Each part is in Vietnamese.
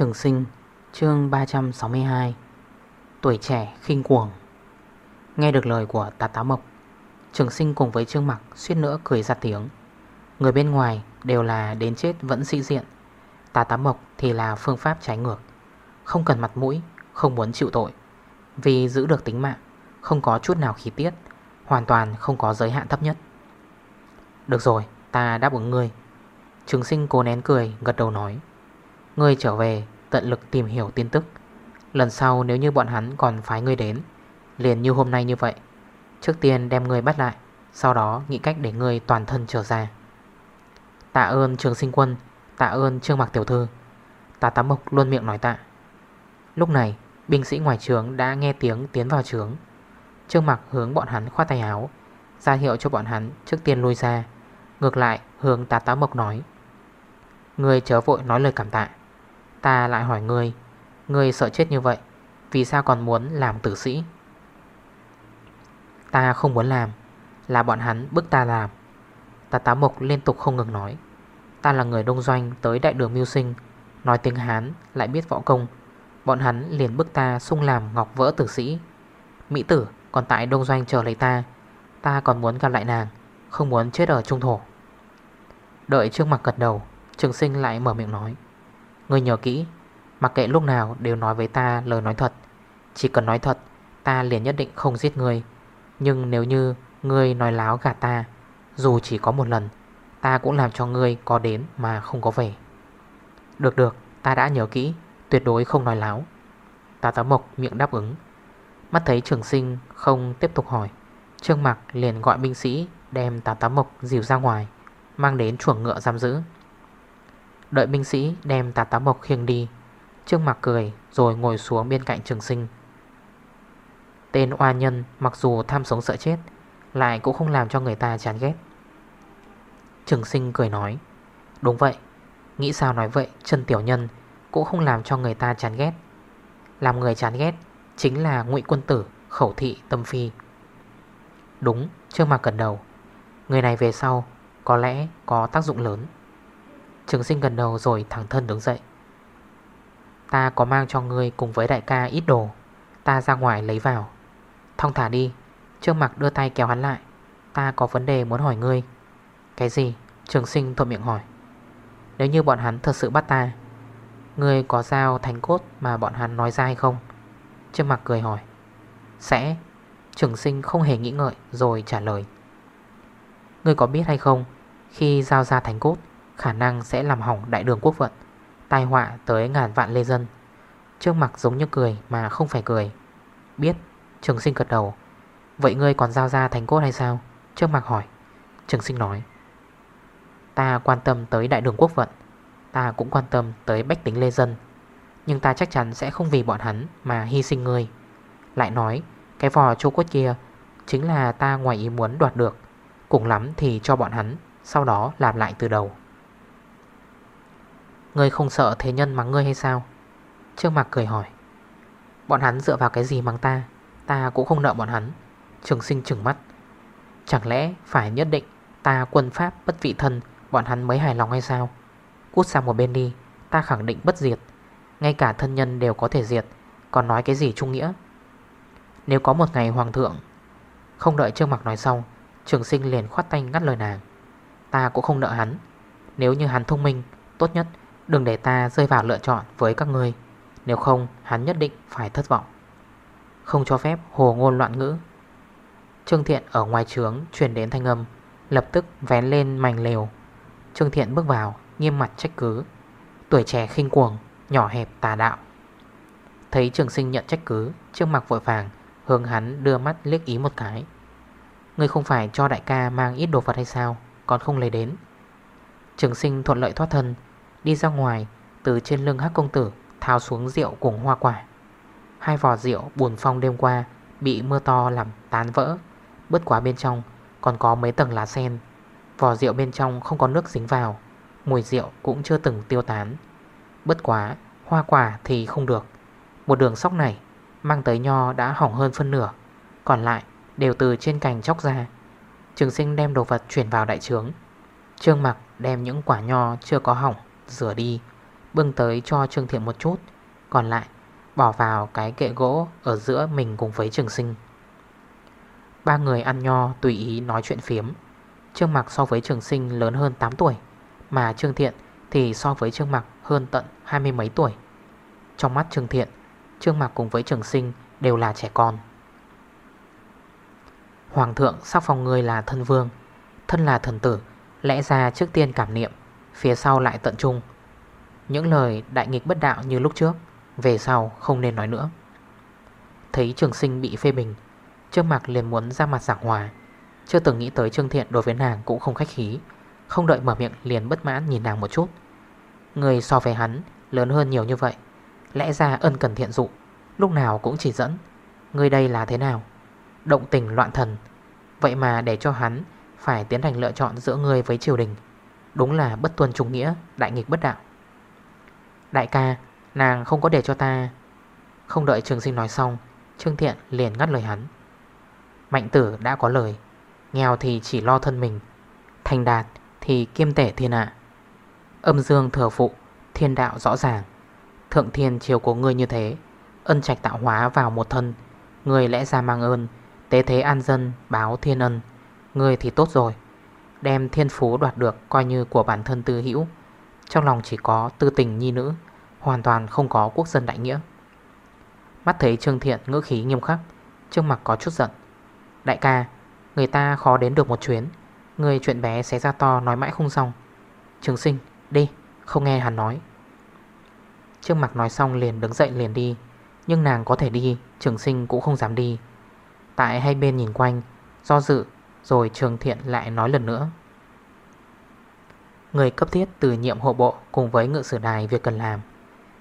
Trường sinh, chương 362 Tuổi trẻ khinh cuồng. Nghe được lời của tà tá mộc, Trường sinh cùng với trương mặc suýt nữa cười ra tiếng. Người bên ngoài đều là đến chết vẫn sĩ diện. Tà tá mộc thì là phương pháp trái ngược. Không cần mặt mũi, Không muốn chịu tội. Vì giữ được tính mạng, Không có chút nào khí tiết, Hoàn toàn không có giới hạn thấp nhất. Được rồi, ta đáp ứng ngươi. Trường sinh cố nén cười, gật đầu nói. Ngươi trở về, tận lực tìm hiểu tin tức. Lần sau nếu như bọn hắn còn phái ngươi đến, Liền như hôm nay như vậy. Trước tiên đem ngươi bắt lại, Sau đó nghĩ cách để ngươi toàn thân trở ra. Tạ ơn trường sinh quân, Tạ ơn trương mạc tiểu thư. Tạ tám mộc luôn miệng nói tạ. Lúc này, binh sĩ ngoài trường đã nghe tiếng tiến vào trường Trương mạc hướng bọn hắn khoát tay áo, ra hiệu cho bọn hắn trước tiên lui ra. Ngược lại, hướng tà tá mộc nói Người chớ vội nói lời cảm tạ. Ta lại hỏi ngươi Ngươi sợ chết như vậy, Vì sao còn muốn làm tử sĩ? Ta không muốn làm, Là bọn hắn bức ta làm. Ta tá mộc liên tục không ngừng nói. Ta là người đông doanh tới đại đường mưu sinh, Nói tiếng Hán lại biết võ công. Bọn hắn liền bức ta sung làm ngọc vỡ tử sĩ. Mỹ tử còn tại đông doanh chờ lấy ta Ta còn muốn gặp lại nàng, Không muốn chết ở trung thổ. Đợi trước mặt gật đầu, Trường sinh lại mở miệng nói. Ngươi nhớ kỹ, Mặc kệ lúc nào đều nói với ta lời nói thật. Chỉ cần nói thật, Ta liền nhất định không giết ngươi. Nhưng nếu như ngươi nói láo gạt ta, Dù chỉ có một lần, Ta cũng làm cho ngươi có đến mà không có về. Được được, Ta đã nhớ kỹ, Tuyệt đối không nói láo. Tà tá mộc miệng đáp ứng. Mắt thấy trường sinh không tiếp tục hỏi, Trương mặc liền gọi binh sĩ Đem tà tá mộc dìu ra ngoài, Mang đến chuồng ngựa giam giữ. Đợi binh sĩ đem tà tá mộc khiêng đi. Trương mặt cười rồi ngồi xuống bên cạnh trường sinh. Tên oa nhân mặc dù tham sống sợ chết, Lại cũng không làm cho người ta chán ghét. Trường sinh cười nói, Đúng vậy, Nghĩ sao nói vậy, chân tiểu nhân Cũng không làm cho người ta chán ghét. Làm người chán ghét Chính là ngụy quân tử, khẩu thị, tâm phi. Đúng, Trương Mạc cần đầu, Người này về sau Có lẽ có tác dụng lớn. Trường sinh gần đầu rồi, thẳng thân đứng dậy. Ta có mang cho ngươi cùng với đại ca ít đồ. Ta ra ngoài lấy vào. Thong thả đi Trương mặt đưa tay kéo hắn lại. Ta có vấn đề muốn hỏi ngươi. Cái gì? Trường sinh thuộc miệng hỏi. Nếu như bọn hắn thật sự bắt ta, Ngươi có giao thành cốt mà bọn hắn nói ra hay không? Trương mặt cười hỏi. Sẽ. Trường sinh không hề nghĩ ngợi, rồi trả lời. Ngươi có biết hay không, Khi giao ra thành cốt Khả năng sẽ làm hỏng đại đường quốc vận, Tai họa tới ngàn vạn lê dân. Trước mặt giống như cười mà không phải cười. Biết, Trường sinh gật đầu. Vậy ngươi còn giao ra thành cốt hay sao? Trước mặt hỏi. Trường sinh nói. Ta quan tâm tới đại đường quốc vận. Ta cũng quan tâm tới bách tính lê dân. Nhưng ta chắc chắn sẽ không vì bọn hắn Mà hy sinh ngươi. Lại nói, cái vò châu cốt kia Chính là ta ngoài ý muốn đoạt được. Cùng lắm thì cho bọn hắn, Sau đó làm lại từ đầu. Ngươi không sợ thế nhân mắng ngươi hay sao? Trương Mạc cười hỏi. Bọn hắn dựa vào cái gì mắng ta? Ta cũng không nợ bọn hắn. Trường sinh trừng mắt. Chẳng lẽ phải nhất định Ta quân pháp bất vị thân, Bọn hắn mới hài lòng hay sao? Cút sang một bên đi, Ta khẳng định bất diệt. Ngay cả thân nhân đều có thể diệt. Còn nói cái gì trung nghĩa? Nếu có một ngày hoàng thượng Không đợi Trương Mạc nói xong, Trường sinh liền khoát tay ngắt lời nàng. Ta cũng không nợ hắn. Nếu như hắn thông minh, Tốt nhất Đừng để ta rơi vào lựa chọn với các ngươi. Nếu không, hắn nhất định phải thất vọng. Không cho phép hồ ngôn loạn ngữ. Trương Thiện ở ngoài trướng truyền đến thanh âm, Lập tức vén lên mảnh lều. Trương Thiện bước vào, Nghiêm mặt trách cứ. Tuổi trẻ khinh cuồng, Nhỏ hẹp tà đạo. Thấy trường sinh nhận trách cứ, Trước mặt vội vàng, Hướng hắn đưa mắt liếc ý một cái. Ngươi không phải cho đại ca mang ít đồ vật hay sao, Còn không lấy đến. Trường sinh thuận lợi thoát thân Đi ra ngoài, Từ trên lưng hắc công tử, Tháo xuống rượu cùng hoa quả. Hai vò rượu buồn phong đêm qua Bị mưa to làm tán vỡ. Bớt quá bên trong Còn có mấy tầng lá sen. Vò rượu bên trong không có nước dính vào, Mùi rượu cũng chưa từng tiêu tán. Bất quá, Hoa quả thì không được. Một đường sóc này Mang tới nho đã hỏng hơn phân nửa, Còn lại đều từ trên cành chóc ra. Trường sinh đem đồ vật chuyển vào đại trướng. Trương mặc đem những quả nho chưa có hỏng Rửa đi, Bưng tới cho Trương Thiện một chút. Còn lại, bỏ vào cái kệ gỗ Ở giữa mình cùng với trường sinh. Ba người ăn nho tùy ý nói chuyện phiếm. Trương mặc so với trường sinh lớn hơn 8 tuổi, Mà Trương Thiện thì so với Trương mặc hơn tận hai mươi mấy tuổi. Trong mắt Trương Thiện, Trương mặc cùng với trường sinh đều là trẻ con. Hoàng thượng sắc phong người là thân vương, Thân là thần tử, Lẽ ra trước tiên cảm niệm Phía sau lại tận trung. Những lời đại nghịch bất đạo như lúc trước, Về sau không nên nói nữa. Thấy trường sinh bị phê bình, Trương Mạc liền muốn ra mặt giảng hòa. Chưa từng nghĩ tới Trương Thiện đối với nàng cũng không khách khí, Không đợi mở miệng liền bất mãn nhìn nàng một chút. Người so với hắn lớn hơn nhiều như vậy, Lẽ ra ân cần thiện dụ Lúc nào cũng chỉ dẫn. Người đây là thế nào? Động tình loạn thần. Vậy mà để cho hắn phải tiến hành lựa chọn giữa người với triều đình. Đúng là bất tuân trung nghĩa, Đại nghịch bất đạo. Đại ca, Nàng không có để cho ta. Không đợi trường sinh nói xong, Trương Thiện liền ngắt lời hắn. Mạnh tử đã có lời, Nghèo thì chỉ lo thân mình, Thành đạt thì kiêm tể thiên hạ. Âm dương thừa phụ, Thiên đạo rõ ràng, Thượng thiên chiều của ngươi như thế, Ân trạch tạo hóa vào một thân Người lẽ ra mang ơn, Tế thế an dân, báo thiên ân Người thì tốt rồi. Đem thiên phú đoạt được coi như của bản thân tư hữu. Trong lòng chỉ có tư tình nhi nữ, Hoàn toàn không có quốc dân đại nghĩa. Mắt thấy Trương Thiện ngữ khí nghiêm khắc Trương mặt có chút giận. Đại ca, Người ta khó đến được một chuyến, Người chuyện bé xé ra to nói mãi không xong. Trường sinh, đi, Không nghe hắn nói. Trương mặt nói xong liền đứng dậy liền đi, Nhưng nàng có thể đi, Trường sinh cũng không dám đi. Tại hai bên nhìn quanh, Do dự rồi trường thiện lại nói lần nữa. Người cấp thiết từ nhiệm hộ bộ Cùng với ngự sử đài việc cần làm.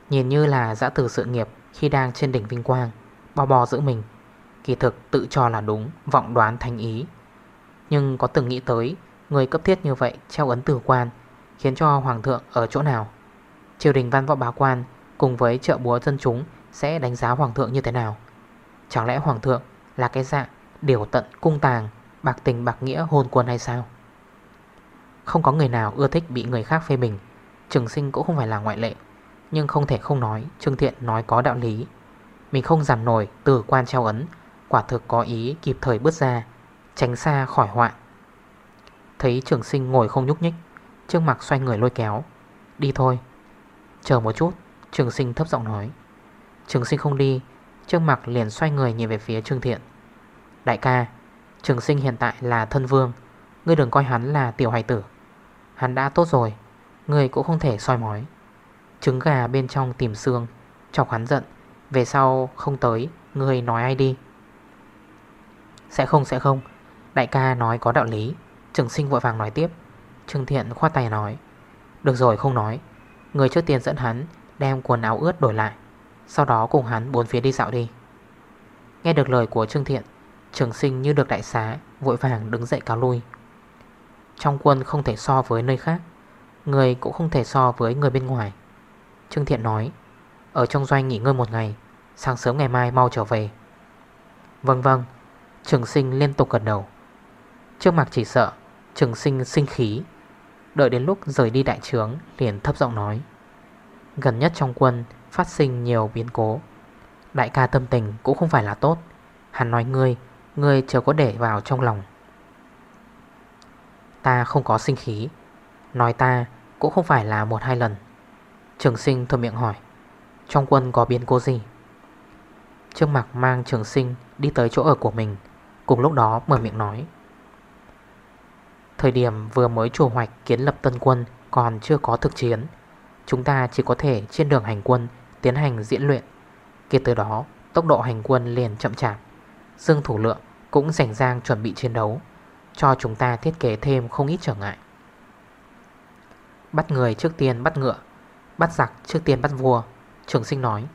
Nhìn như là giã từ sự nghiệp Khi đang trên đỉnh vinh quang Bò bò giữ mình. Kỳ thực tự cho là đúng, Vọng đoán thành ý. Nhưng có từng nghĩ tới, Người cấp thiết như vậy treo ấn tử quan, Khiến cho hoàng thượng ở chỗ nào? Triều đình văn võ bá quan Cùng với trợ búa dân chúng Sẽ đánh giá hoàng thượng như thế nào? Chẳng lẽ hoàng thượng là cái dạng Điều tận cung tàng Bạc tình, bạc nghĩa, hôn quân hay sao? Không có người nào ưa thích bị người khác phê bình. Trường sinh cũng không phải là ngoại lệ. Nhưng không thể không nói, Trương Thiện nói có đạo lý. Mình không giảm nổi từ quan treo ấn, Quả thực có ý kịp thời bước ra, Tránh xa khỏi hoạn Thấy trường sinh ngồi không nhúc nhích, Trương mặt xoay người lôi kéo. Đi thôi. Chờ một chút, Trường sinh thấp giọng nói. Trường sinh không đi, Trương mặt liền xoay người nhìn về phía Trương Thiện. Đại ca Trường sinh hiện tại là thân vương. Ngươi đừng coi hắn là tiểu hài tử. Hắn đã tốt rồi, Ngươi cũng không thể soi mói. Trứng gà bên trong tìm xương, Chọc hắn giận. Về sau không tới, Ngươi nói ai đi? Sẽ không sẽ không. Đại ca nói có đạo lý. Trường sinh vội vàng nói tiếp. Trương Thiện khoát tay nói. Được rồi, không nói. Người trước tiên dẫn hắn, đem quần áo ướt đổi lại. Sau đó cùng hắn bốn phía đi dạo đi. Nghe được lời của Trương Thiện Trường sinh như được đại xá, Vội vàng đứng dậy cáo lui. Trong quân không thể so với nơi khác, Người cũng không thể so với người bên ngoài. Trương Thiện nói, Ở trong doanh nghỉ ngơi một ngày, Sáng sớm ngày mai mau trở về. Vâng vâng. Trường sinh liên tục gật đầu. Trước mặt chỉ sợ, Trường sinh sinh khí. Đợi đến lúc rời đi đại trướng, Liền thấp giọng nói, Gần nhất trong quân phát sinh nhiều biến cố. Đại ca tâm tình cũng không phải là tốt. Hắn nói ngươi Ngươi chờ có để vào trong lòng. Ta không có sinh khí. Nói ta cũng không phải là một hai lần. Trường sinh thuận miệng hỏi, Trong quân có biến cố gì? Trương mặt mang trường sinh Đi tới chỗ ở của mình, Cùng lúc đó mở miệng nói. Thời điểm vừa mới chủ hoạch kiến lập tân quân Còn chưa có thực chiến, Chúng ta chỉ có thể trên đường hành quân Tiến hành diễn luyện. Kể từ đó, tốc độ hành quân liền chậm chạp. Dương thủ lượng cũng rảnh rang chuẩn bị chiến đấu, Cho chúng ta thiết kế thêm không ít trở ngại. Bắt người trước tiên bắt ngựa, Bắt giặc trước tiên bắt vua, Trường sinh nói.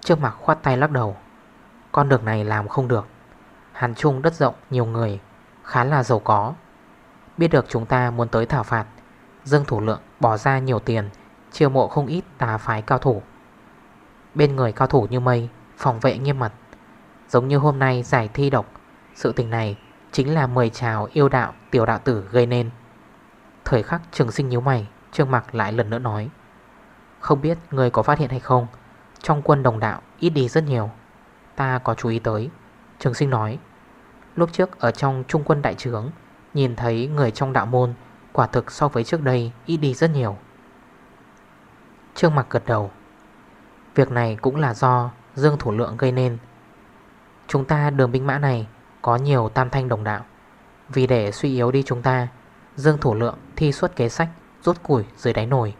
Trước mặt khoát tay lắc đầu, Con đường này làm không được. Hàn Trung đất rộng nhiều người, Khá là giàu có. Biết được chúng ta muốn tới thảo phạt, Dương thủ lượng bỏ ra nhiều tiền, Chiêu mộ không ít tà phái cao thủ. Bên người cao thủ như mây, Phòng vệ nghiêm mật. Giống như hôm nay giải thi độc. Sự tình này chính là mời chào yêu đạo, tiểu đạo tử gây nên. Thời khắc trường sinh nhíu mày, Trương mặt lại lần nữa nói. Không biết người có phát hiện hay không, Trong quân đồng đạo ít đi rất nhiều. Ta có chú ý tới. Trường sinh nói. Lúc trước ở trong trung quân đại trướng, Nhìn thấy người trong đạo môn, Quả thực so với trước đây ít đi rất nhiều. Trương mặt gật đầu. Việc này cũng là do Dương Thủ Lượng gây nên. Chúng ta đường binh mã này Có nhiều tam thanh đồng đạo. Vì để suy yếu đi chúng ta, Dương Thủ Lượng thi xuất kế sách, Rút củi dưới đáy nồi.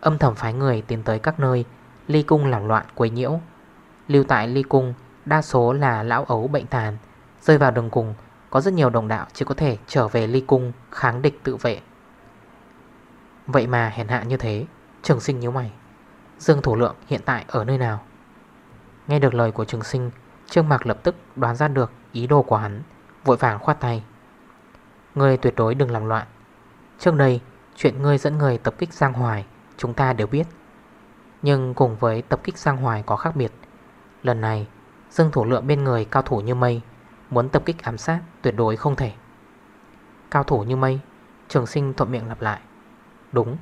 Âm thầm phái người tiến tới các nơi, Ly cung làm loạn quấy nhiễu. Lưu tại ly cung, Đa số là lão ấu bệnh tàn, Rơi vào đường cùng, Có rất nhiều đồng đạo chỉ có thể trở về ly cung Kháng địch tự vệ. Vậy mà hèn hạ như thế, Trường sinh nhíu mày. Dương Thủ Lượng hiện tại ở nơi nào? Nghe được lời của trường sinh Trương Mạc lập tức đoán ra được ý đồ của hắn, Vội vàng khoát tay. Ngươi tuyệt đối đừng làm loạn. Trước đây, chuyện ngươi dẫn người tập kích Giang Hoài, Chúng ta đều biết. Nhưng cùng với tập kích Giang Hoài có khác biệt. Lần này, Dương Thủ Lượng bên người cao thủ như mây, Muốn tập kích ám sát tuyệt đối không thể. Cao thủ như mây, Trường sinh thuận miệng lặp lại. Đúng,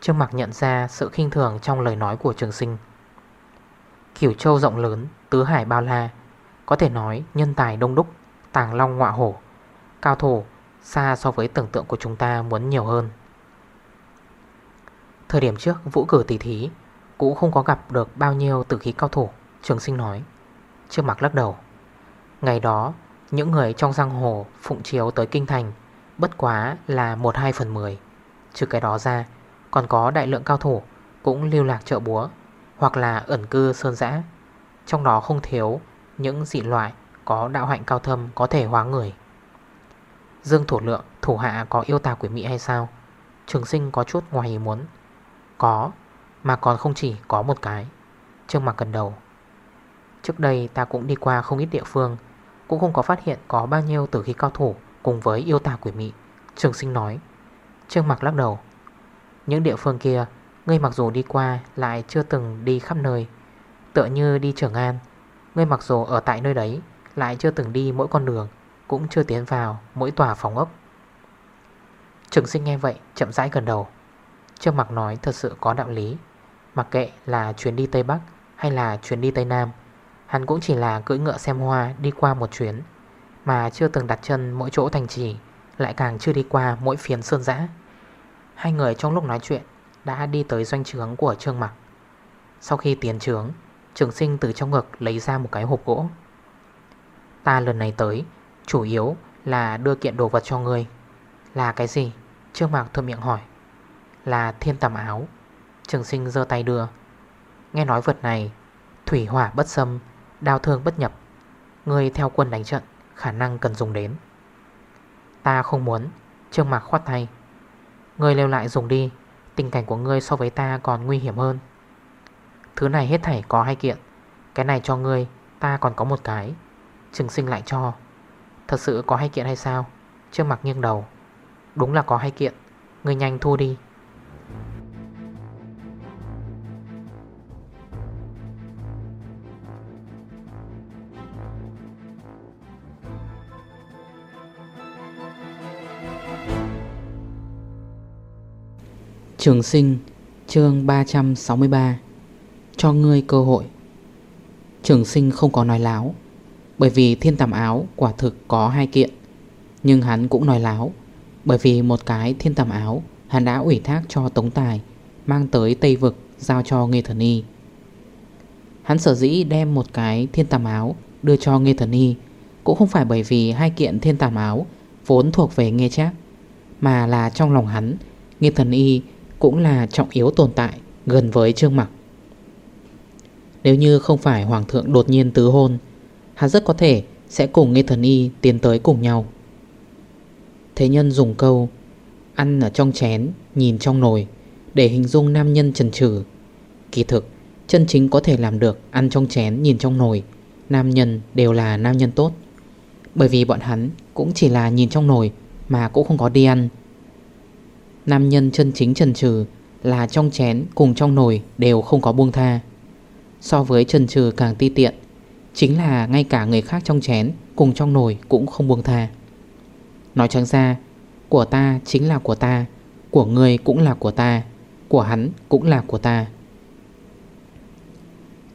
Trương Mạc nhận ra sự khinh thường trong lời nói của trường sinh. Kiểu châu rộng lớn, Tứ hải bao la có thể nói, nhân tài đông đúc, Tàng long ngọa hổ, Cao thủ xa so với tưởng tượng của chúng ta muốn nhiều hơn. Thời điểm trước, vũ cử tỷ thí Cũng không có gặp được bao nhiêu tử khí cao thủ Trường sinh nói. Trước mặt lắc đầu. Ngày đó, những người trong giang hồ Phụng chiếu tới kinh thành Bất quá là 1-2 phần 10 Trừ cái đó ra, Còn có đại lượng cao thủ Cũng lưu lạc chợ búa Hoặc là ẩn cư sơn dã. Trong đó không thiếu những dị loại Có đạo hạnh cao thâm có thể hóa người. Dương thủ lượng, Thủ hạ có yêu tà quỷ mị hay sao? Trường sinh có chút ngoài ý muốn. Có, Mà còn không chỉ có một cái. Trương mặt cần đầu. Trước đây ta cũng đi qua không ít địa phương, Cũng không có phát hiện có bao nhiêu tử khí cao thủ Cùng với yêu tà quỷ mị. Trường sinh nói. Trương mặc lắc đầu. Những địa phương kia, Ngươi mặc dù đi qua lại chưa từng đi khắp nơi, Tựa như đi Trường An Ngươi mặc dù ở tại nơi đấy, Lại chưa từng đi mỗi con đường, Cũng chưa tiến vào mỗi tòa phòng ốc. Trường sinh nghe vậy, chậm rãi gần đầu. Trương mặc nói thật sự có đạo lý. Mặc kệ là chuyến đi Tây Bắc Hay là chuyến đi Tây Nam, Hắn cũng chỉ là cưỡi ngựa xem hoa đi qua một chuyến, Mà chưa từng đặt chân mỗi chỗ thành trì, Lại càng chưa đi qua mỗi phiến sơn giã Hai người trong lúc nói chuyện Đã đi tới doanh trướng của Trương Mặc. Sau khi tiến trướng Trường sinh từ trong ngực lấy ra một cái hộp gỗ. Ta lần này tới, Chủ yếu là đưa kiện đồ vật cho ngươi. Là cái gì? Trương Mạc thuận miệng hỏi. Là thiên tầm áo. Trường sinh dơ tay đưa. Nghe nói vật này, Thủy hỏa bất xâm Đao thương bất nhập. Ngươi theo quân đánh trận, Khả năng cần dùng đến. Ta không muốn, Trương Mạc khoát tay. Ngươi leo lại dùng đi, Tình cảnh của ngươi so với ta còn nguy hiểm hơn. Thứ này hết thảy có hai kiện. Cái này cho ngươi, Ta còn có một cái. Trừng sinh lại cho. Thật sự có hai kiện hay sao? Trương mặt nghiêng đầu. Đúng là có hai kiện. Ngươi nhanh thu đi. Trường sinh, chương 363 cho ngươi cơ hội. Trường sinh không có nói láo, Bởi vì thiên tàm áo quả thực có hai kiện. Nhưng hắn cũng nói láo, Bởi vì một cái thiên tàm áo Hắn đã ủy thác cho Tống Tài, Mang tới Tây Vực giao cho Nghê Thần Y Hắn sở dĩ đem một cái thiên tàm áo Đưa cho Nghê Thần Y Cũng không phải bởi vì hai kiện thiên tàm áo Vốn thuộc về Nghê Trác, Mà là trong lòng hắn, Nghê Thần Y cũng là trọng yếu tồn tại gần với Trương Mặc. Nếu như không phải Hoàng thượng đột nhiên tứ hôn, hắn rất có thể sẽ cùng Nghe Thần Y tiến tới cùng nhau. Thế nhân dùng câu Ăn ở trong chén Nhìn trong nồi Để hình dung nam nhân trần trừ. Kỳ thực Chân chính có thể làm được Ăn trong chén nhìn trong nồi Nam nhân đều là nam nhân tốt. Bởi vì bọn hắn cũng chỉ là nhìn trong nồi Mà cũng không có đi ăn. Nam nhân chân chính trần trừ Là trong chén cùng trong nồi Đều không có buông tha. So với trần trừ càng ti tiện, Chính là ngay cả người khác trong chén Cùng trong nồi cũng không buông thà. Nói trắng ra, Của ta chính là của ta, Của người cũng là của ta, Của hắn cũng là của ta.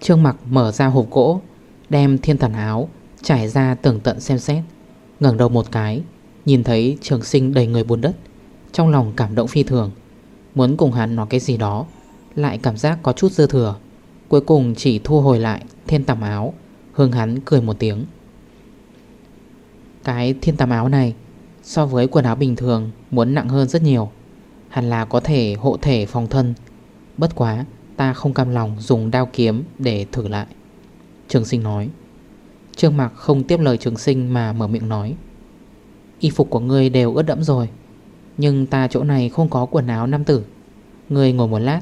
Trương mặc mở ra hộp gỗ, Đem thiên thần áo Trải ra tưởng tận xem xét, ngẩng đầu một cái, Nhìn thấy trường sinh đầy người buồn đất, Trong lòng cảm động phi thường. Muốn cùng hắn nói cái gì đó, Lại cảm giác có chút dư thừa. Cuối cùng chỉ thu hồi lại thiên tầm áo. Hương hắn cười một tiếng. Cái thiên tầm áo này, So với quần áo bình thường, Muốn nặng hơn rất nhiều. Hẳn là có thể hộ thể phòng thân. Bất quá, ta không cam lòng dùng đao kiếm Để thử lại. Trường sinh nói. Trương Mạc không tiếp lời trường sinh mà mở miệng nói. Y phục của ngươi đều ướt đẫm rồi, Nhưng ta chỗ này không có quần áo nam tử. Ngươi ngồi một lát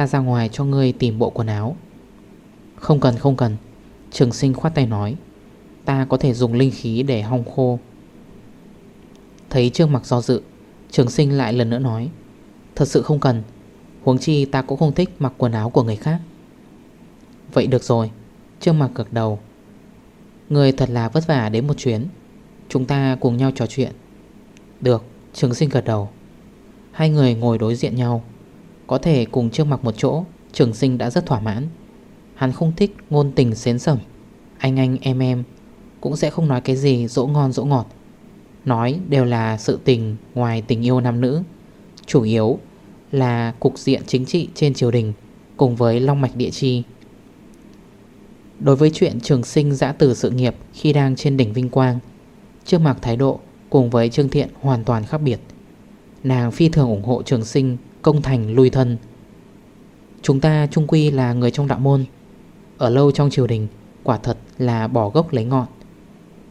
Ta ra ngoài cho ngươi tìm bộ quần áo. Không cần không cần. Trường sinh khoát tay nói. Ta có thể dùng linh khí để hong khô. Thấy Trương Mặc do dự, Trường sinh lại lần nữa nói. Thật sự không cần. Huống chi ta cũng không thích mặc quần áo của người khác. Vậy được rồi. Trương Mặc cực đầu. Người thật là vất vả đến một chuyến. Chúng ta cùng nhau trò chuyện. Được, Trường sinh gật đầu. Hai người ngồi đối diện nhau. Có thể cùng Trương Mặc một chỗ, Trường sinh đã rất thỏa mãn. Hắn không thích ngôn tình xến sẩm. Anh anh em em Cũng sẽ không nói cái gì dỗ ngon dỗ ngọt. Nói đều là sự tình ngoài tình yêu nam nữ. Chủ yếu là cục diện chính trị trên triều đình Cùng với long mạch địa chi. Đối với chuyện trường sinh giã từ sự nghiệp khi đang trên đỉnh vinh quang, Trương Mạc thái độ cùng với Trương Thiện hoàn toàn khác biệt. Nàng phi thường ủng hộ trường sinh công thành lui thân. Chúng ta trung quy là người trong đạo môn. Ở lâu trong triều đình, Quả thật là bỏ gốc lấy ngọn.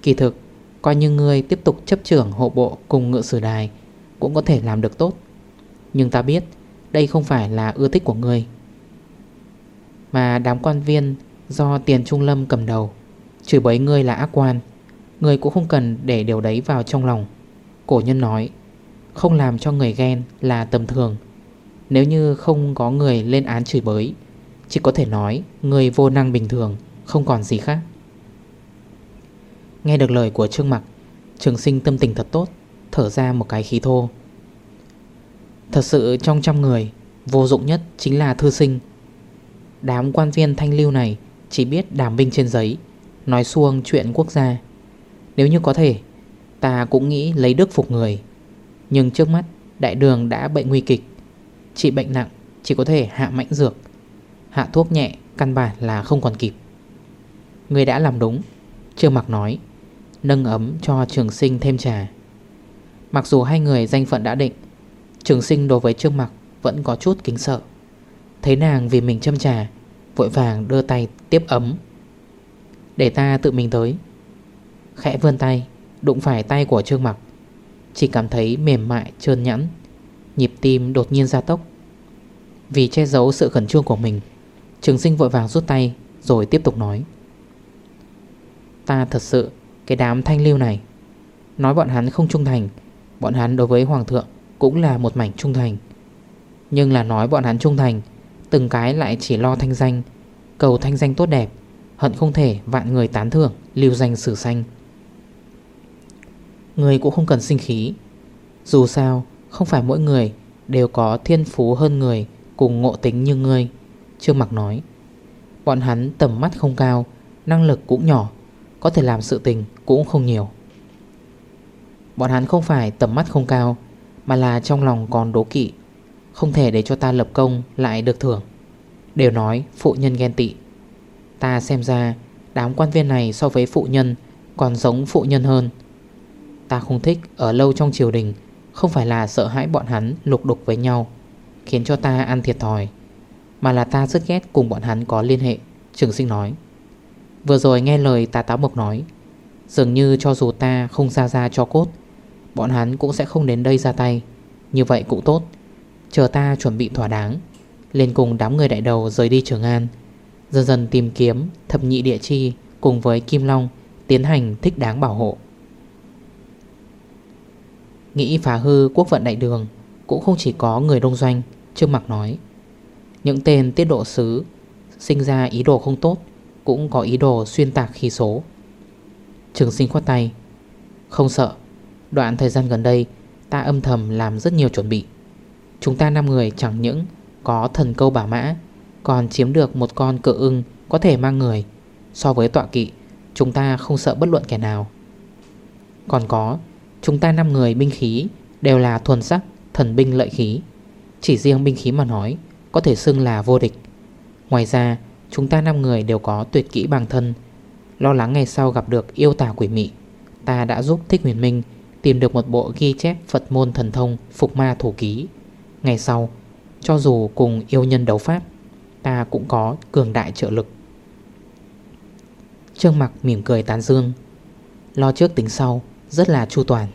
Kỳ thực, Coi như người tiếp tục chấp trưởng hộ bộ cùng ngựa sử đài Cũng có thể làm được tốt. Nhưng ta biết, Đây không phải là ưa thích của người Mà đám quan viên Do tiền trung lâm cầm đầu, Chửi bấy ngươi là ác quan Người cũng không cần để điều đấy vào trong lòng. Cổ nhân nói, Không làm cho người ghen là tầm thường. Nếu như không có người lên án chửi bới, Chỉ có thể nói Người vô năng bình thường, Không còn gì khác. Nghe được lời của Trương Mặc, Trường sinh tâm tình thật tốt, Thở ra một cái khí thô. Thật sự trong trăm người, Vô dụng nhất chính là thư sinh. Đám quan viên thanh lưu này Chỉ biết đàm binh trên giấy, Nói xuông chuyện quốc gia. Nếu như có thể, Ta cũng nghĩ lấy đức phục người. Nhưng trước mắt, đại đường đã bệnh nguy kịch. Trị bệnh nặng Chỉ có thể hạ mạnh dược. Hạ thuốc nhẹ, căn bản là không còn kịp. Người đã làm đúng, Trương Mặc nói, Nâng ấm cho trường sinh thêm trà. Mặc dù hai người danh phận đã định, Trường sinh đối với Trương Mặc Vẫn có chút kính sợ. Thấy nàng vì mình châm trà, Vội vàng đưa tay tiếp ấm. Để ta tự mình tới. Khẽ vươn tay, Đụng phải tay của Trương Mặc. Chỉ cảm thấy mềm mại, trơn nhẵn. Nhịp tim đột nhiên ra tốc. Vì che giấu sự khẩn trương của mình. Trường sinh vội vàng rút tay, Rồi tiếp tục nói. Ta thật sự, cái đám thanh lưu này, Nói bọn hắn không trung thành, Bọn hắn đối với hoàng thượng Cũng là một mảnh trung thành. Nhưng là nói bọn hắn trung thành, Từng cái lại chỉ lo thanh danh, Cầu thanh danh tốt đẹp, Hận không thể vạn người tán thưởng, Lưu danh sử xanh Người cũng không cần sinh khí. Dù sao, Không phải mỗi người Đều có thiên phú hơn người Cùng ngộ tính như ngươi. Trương Mặc nói. Bọn hắn tầm mắt không cao, Năng lực cũng nhỏ, Có thể làm sự tình cũng không nhiều. Bọn hắn không phải tầm mắt không cao, Mà là trong lòng còn đố kỵ, Không thể để cho ta lập công lại được thưởng. Đều nói phụ nhân ghen tị. Ta xem ra, Đám quan viên này so với phụ nhân Còn giống phụ nhân hơn. Ta không thích ở lâu trong triều đình, Không phải là sợ hãi bọn hắn lục đục với nhau. Khiến cho ta ăn thiệt thòi, Mà là ta rất ghét cùng bọn hắn có liên hệ, Trường sinh nói. Vừa rồi nghe lời ta táo mộc nói, Dường như cho dù ta không ra ra cho cốt, Bọn hắn cũng sẽ không đến đây ra tay. Như vậy cũng tốt. Chờ ta chuẩn bị thỏa đáng, Lên cùng đám người đại đầu rời đi Trường An, Dần dần tìm kiếm thập nhị địa chi Cùng với Kim Long Tiến hành thích đáng bảo hộ. Nghĩ phá hư quốc vận đại đường Cũng không chỉ có người đông doanh Trương Mạc nói. Những tên tiết độ sứ Sinh ra ý đồ không tốt Cũng có ý đồ xuyên tạc khí số. Trường sinh khoát tay. Không sợ, Đoạn thời gian gần đây Ta âm thầm làm rất nhiều chuẩn bị. Chúng ta 5 người chẳng những Có thần câu bả mã, Còn chiếm được một con cự ưng Có thể mang người. So với tọa kỵ, Chúng ta không sợ bất luận kẻ nào. Còn có, Chúng ta 5 người binh khí Đều là thuần sắc, thần binh lợi khí. Chỉ riêng binh khí mà nói, Có thể xưng là vô địch. Ngoài ra, chúng ta 5 người đều có tuyệt kỹ bằng thân. Lo lắng ngày sau gặp được yêu tà quỷ mị, Ta đã giúp Thích Huyền Minh Tìm được một bộ ghi chép Phật môn thần thông Phục ma thủ ký. Ngày sau, Cho dù cùng yêu nhân đấu pháp, Ta cũng có cường đại trợ lực. Trương mặt mỉm cười tán dương, Lo trước tính sau, Rất là chu toàn.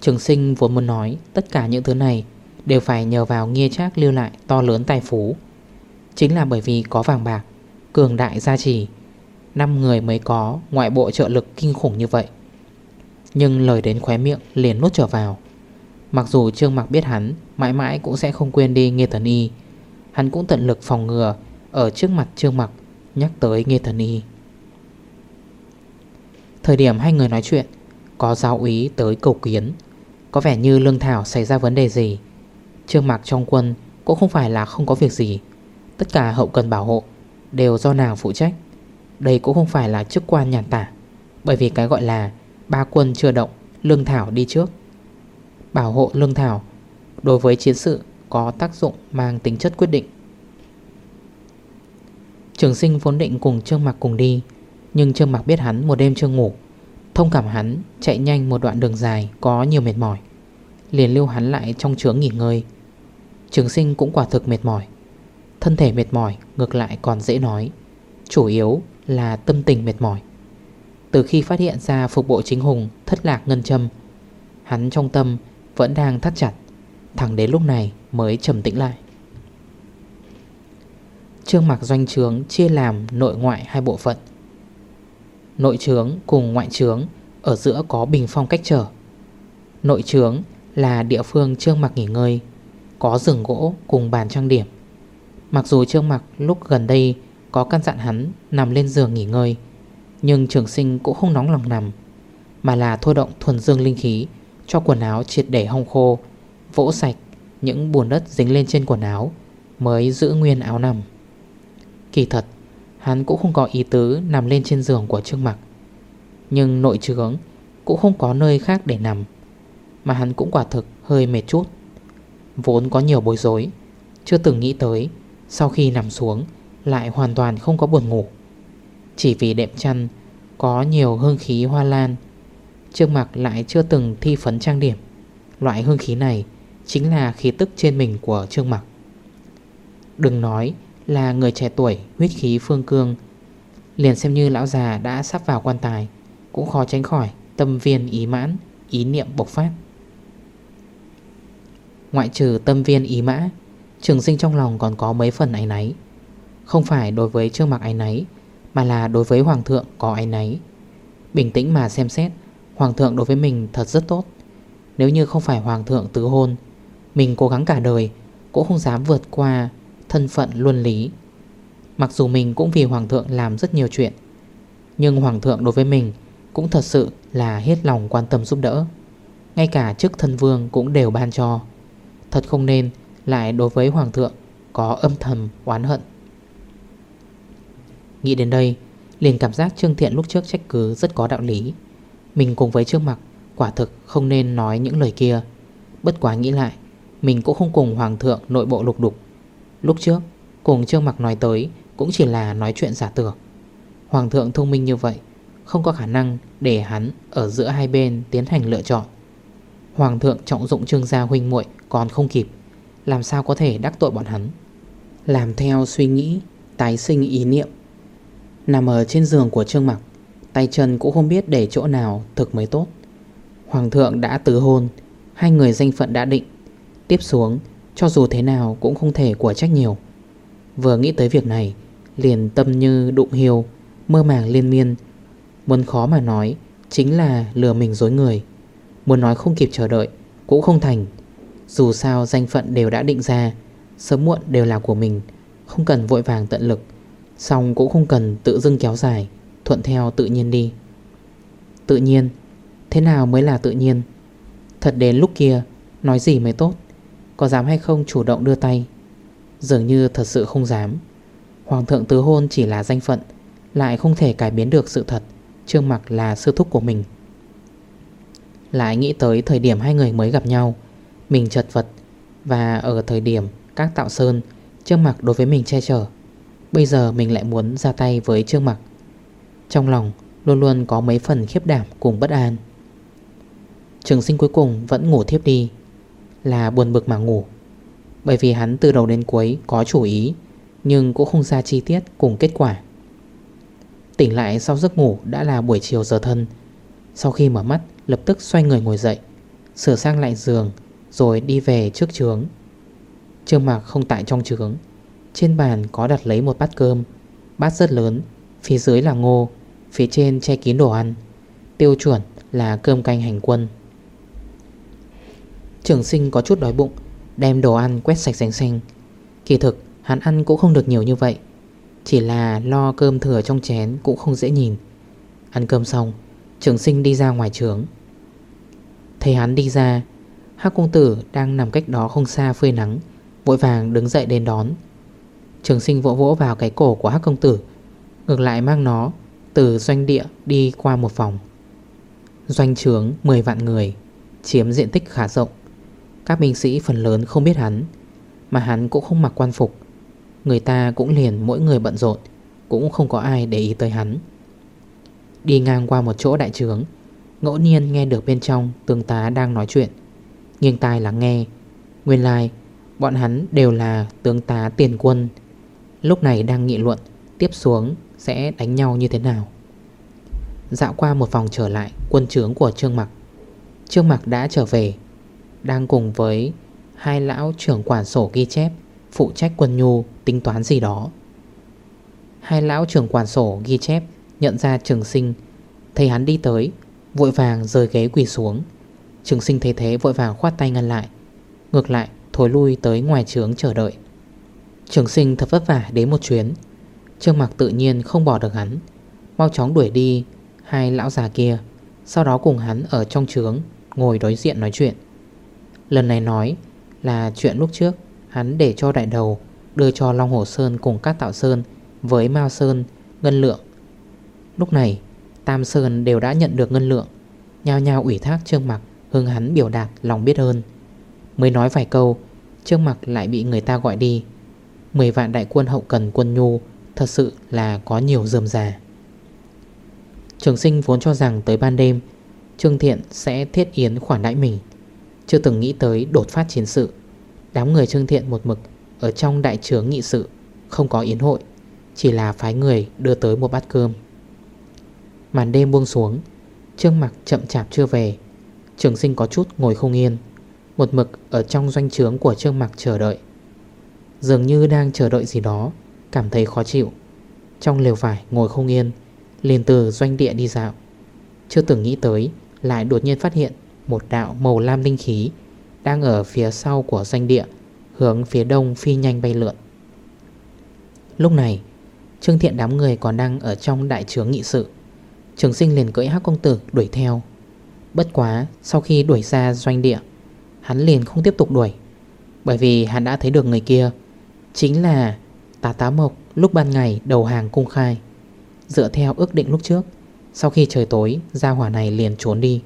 Trường sinh vốn muốn nói Tất cả những thứ này Đều phải nhờ vào nghiê trác lưu lại to lớn tài phú. Chính là bởi vì có vàng bạc, Cường đại gia trì 5 người mới có ngoại bộ trợ lực kinh khủng như vậy. Nhưng lời đến khóe miệng liền nuốt trở vào. Mặc dù Trương Mạc biết hắn Mãi mãi cũng sẽ không quên đi Nghê Thần Y, Hắn cũng tận lực phòng ngừa Ở trước mặt Trương Mạc Nhắc tới Nghê Thần Y. Thời điểm hai người nói chuyện, Có giáo úy tới cầu kiến, Có vẻ như Lương Thảo xảy ra vấn đề gì Trương Mạc trong quân Cũng không phải là không có việc gì. Tất cả hậu cần bảo hộ Đều do nàng phụ trách. Đây cũng không phải là chức quan nhàn tả, Bởi vì cái gọi là Ba quân chưa động, Lương Thảo đi trước. Bảo hộ Lương Thảo Đối với chiến sự có tác dụng mang tính chất quyết định. Trường sinh vốn định cùng Trương Mạc cùng đi, Nhưng Trương Mạc biết hắn một đêm chưa ngủ, Thông cảm hắn chạy nhanh một đoạn đường dài Có nhiều mệt mỏi. Liền lưu hắn lại trong chướng nghỉ ngơi. Trường sinh cũng quả thực mệt mỏi. Thân thể mệt mỏi, ngược lại còn dễ nói. Chủ yếu là tâm tình mệt mỏi. Từ khi phát hiện ra phục bộ chính hùng thất lạc ngân châm, Hắn trong tâm vẫn đang thắt chặt. Thẳng đến lúc này mới trầm tĩnh lại. Trương mặc doanh trướng chia làm nội ngoại hai bộ phận. Nội trướng cùng ngoại trướng Ở giữa có bình phong cách trở. Nội trướng là địa phương Trương mặc nghỉ ngơi, Có rừng gỗ cùng bàn trang điểm. Mặc dù Trương mặc lúc gần đây Có căn dặn hắn nằm lên giường nghỉ ngơi, Nhưng trường sinh cũng không nóng lòng nằm, Mà là thôi động thuần dương linh khí Cho quần áo triệt để hong khô, Vỗ sạch những buồn đất dính lên trên quần áo Mới giữ nguyên áo nằm. Kỳ thật, Hắn cũng không có ý tứ nằm lên trên giường của Trương Mặc, Nhưng nội trướng Cũng không có nơi khác để nằm. Mà hắn cũng quả thực hơi mệt chút. Vốn có nhiều bối rối, Chưa từng nghĩ tới, Sau khi nằm xuống, Lại hoàn toàn không có buồn ngủ. Chỉ vì đệm chăn Có nhiều hương khí hoa lan Trương Mặc lại chưa từng thi phấn trang điểm. Loại hương khí này Chính là khí tức trên mình của Trương Mặc. Đừng nói là người trẻ tuổi, huyết khí phương cương, Liền xem như lão già đã sắp vào quan tài, Cũng khó tránh khỏi tâm viên ý mãn, Ý niệm bộc phát. Ngoại trừ tâm viên ý mã, Trường sinh trong lòng còn có mấy phần ái náy. Không phải đối với trương mặc ái náy, Mà là đối với hoàng thượng có ái náy. Bình tĩnh mà xem xét, Hoàng thượng đối với mình thật rất tốt. Nếu như không phải hoàng thượng tứ hôn, Mình cố gắng cả đời Cũng không dám vượt qua thân phận luân lý. Mặc dù mình cũng vì Hoàng thượng làm rất nhiều chuyện, Nhưng Hoàng thượng đối với mình Cũng thật sự là hết lòng quan tâm giúp đỡ. Ngay cả chức thân vương cũng đều ban cho. Thật không nên, lại đối với Hoàng thượng Có âm thầm oán hận. Nghĩ đến đây, Liền cảm giác Trương Thiện lúc trước trách cứ rất có đạo lý. Mình cùng với Trương Mặc Quả thực không nên nói những lời kia. Bất quá nghĩ lại, Mình cũng không cùng Hoàng thượng nội bộ lục đục. Lúc trước, cùng Trương Mặc nói tới Cũng chỉ là nói chuyện giả tưởng. Hoàng thượng thông minh như vậy, Không có khả năng để hắn ở giữa hai bên Tiến hành lựa chọn. Hoàng thượng trọng dụng trương gia huynh muội Còn không kịp. Làm sao có thể đắc tội bọn hắn? Làm theo suy nghĩ, Tái sinh ý niệm. Nằm ở trên giường của Trương Mặc, Tay chân cũng không biết để chỗ nào thực mới tốt. Hoàng thượng đã từ hôn, Hai người danh phận đã định. Tiếp xuống, cho dù thế nào cũng không thể của trách nhiều. Vừa nghĩ tới việc này, Liền tâm như đụng hiều Mơ màng liên miên. Muốn khó mà nói, Chính là lừa mình dối người. Muốn nói không kịp chờ đợi, Cũng không thành. Dù sao danh phận đều đã định ra, Sớm muộn đều là của mình, Không cần vội vàng tận lực. Xong cũng không cần tự dưng kéo dài, Thuận theo tự nhiên đi. Tự nhiên? Thế nào mới là tự nhiên? Thật đến lúc kia, Nói gì mới tốt? Có dám hay không chủ động đưa tay? Dường như thật sự không dám. Hoàng thượng tứ hôn chỉ là danh phận, Lại không thể cải biến được sự thật, Trương mặc là sư thúc của mình. Lại nghĩ tới thời điểm hai người mới gặp nhau. Mình chật vật, Và ở thời điểm các tạo sơn, Trương mặc đối với mình che chở, Bây giờ mình lại muốn ra tay với Trương mặc Trong lòng, luôn luôn có mấy phần khiếp đảm cùng bất an. Trường sinh cuối cùng vẫn ngủ thiếp đi, Là buồn bực mà ngủ. Bởi vì hắn từ đầu đến cuối có chủ ý, Nhưng cũng không ra chi tiết cùng kết quả. Tỉnh lại sau giấc ngủ đã là buổi chiều giờ thân sau khi mở mắt, lập tức xoay người ngồi dậy, Sửa sang lại giường, Rồi đi về trước trướng. Trương Mạc không tại trong trướng. Trên bàn có đặt lấy một bát cơm, Bát rất lớn, Phía dưới là ngô, Phía trên che kín đồ ăn. Tiêu chuẩn là cơm canh hành quân. Trường sinh có chút đói bụng, Đem đồ ăn quét sạch sành xanh Kỳ thực, hắn ăn cũng không được nhiều như vậy. Chỉ là lo cơm thừa trong chén cũng không dễ nhìn. Ăn cơm xong Trường sinh đi ra ngoài trướng. Thấy hắn đi ra Hác công tử đang nằm cách đó không xa phơi nắng, Vội vàng đứng dậy đến đón. Trường sinh vỗ vỗ vào cái cổ của Hác công tử, Ngược lại mang nó Từ doanh địa đi qua một phòng Doanh trướng 10 vạn người, Chiếm diện tích khá rộng. Các binh sĩ phần lớn không biết hắn, Mà hắn cũng không mặc quan phục. Người ta cũng liền mỗi người bận rộn, Cũng không có ai để ý tới hắn. Đi ngang qua một chỗ đại trướng. Ngẫu nhiên nghe được bên trong Tướng tá đang nói chuyện. Nghiêng tai lắng nghe. Nguyên lai like, bọn hắn đều là tướng tá tiền quân. Lúc này đang nghị luận Tiếp xuống sẽ đánh nhau như thế nào? Dạo qua một vòng trở lại Quân trướng của Trương Mặc. Trương Mặc đã trở về đang cùng với hai lão trưởng quản sổ ghi chép Phụ trách quân nhu tính toán gì đó. Hai lão trưởng quản sổ ghi chép Nhận ra trường sinh. Thấy hắn đi tới Vội vàng rời ghế quỳ xuống. Trường sinh thấy thế vội vàng khoát tay ngăn lại. Ngược lại thối lui tới ngoài trướng chờ đợi. Trường sinh thật vất vả đến một chuyến. Trương mặc tự nhiên không bỏ được hắn. Mau chóng đuổi đi Hai lão già kia. Sau đó cùng hắn ở trong trướng Ngồi đối diện nói chuyện. Lần này nói là chuyện lúc trước Hắn để cho đại đầu Đưa cho Long Hồ Sơn cùng các tạo Sơn Với Mao Sơn, Ngân Lượng Lúc này, Tam Sơn đều đã nhận được Ngân Lượng. Nhao nhao ủy thác Trương Mặc, Hướng hắn biểu đạt lòng biết ơn. Mới nói vài câu, Trương Mặc lại bị người ta gọi đi. 10 vạn đại quân hậu cần quân nhu, Thật sự là có nhiều dườm già Trường sinh vốn cho rằng tới ban đêm, Trương Thiện sẽ thiết yến khoản đãi mình. Chưa từng nghĩ tới đột phát chiến sự. Đám người trương thiện một mực Ở trong đại trướng nghị sự, Không có yến hội, Chỉ là phái người đưa tới một bát cơm. Màn đêm buông xuống, Trương mặc chậm chạp chưa về. Trường sinh có chút ngồi không yên, Một mực ở trong doanh trướng của Trương mặc chờ đợi. Dường như đang chờ đợi gì đó, Cảm thấy khó chịu. Trong liều vải ngồi không yên, liền từ doanh địa đi dạo. Chưa từng nghĩ tới, Lại đột nhiên phát hiện một đạo màu lam linh khí Đang ở phía sau của doanh địa, Hướng phía đông phi nhanh bay lượn. Lúc này, Trương Thiện đám người còn đang ở trong đại trướng nghị sự. Trường sinh liền cưỡi hắc công tử đuổi theo. Bất quá, sau khi đuổi ra doanh địa, Hắn liền không tiếp tục đuổi, Bởi vì hắn đã thấy được người kia. Chính là Tà Tá Mộc lúc ban ngày đầu hàng cung khai. Dựa theo ước định lúc trước, Sau khi trời tối, Gia hỏa này liền trốn đi.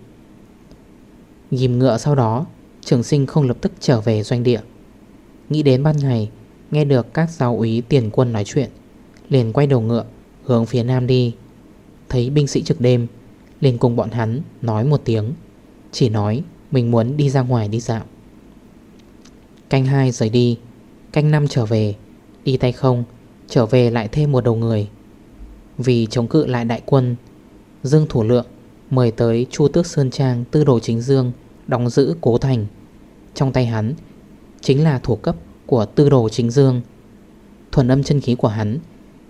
Ghim ngựa sau đó, Trường sinh không lập tức trở về doanh địa. Nghĩ đến ban ngày, Nghe được các giáo úy tiền quân nói chuyện, Liền quay đầu ngựa Hướng phía nam đi. Thấy binh sĩ trực đêm, Liền cùng bọn hắn nói một tiếng, Chỉ nói mình muốn đi ra ngoài đi dạo. Canh 2 rời đi, Canh 5 trở về Đi tay không, Trở về lại thêm một đầu người. Vì chống cự lại đại quân, Dương Thủ Lượng Mời tới Chu Tước Sơn Trang Tư đồ chính Dương Đóng giữ cố thành. Trong tay hắn Chính là thủ cấp của tư đồ chính dương. Thuần âm chân khí của hắn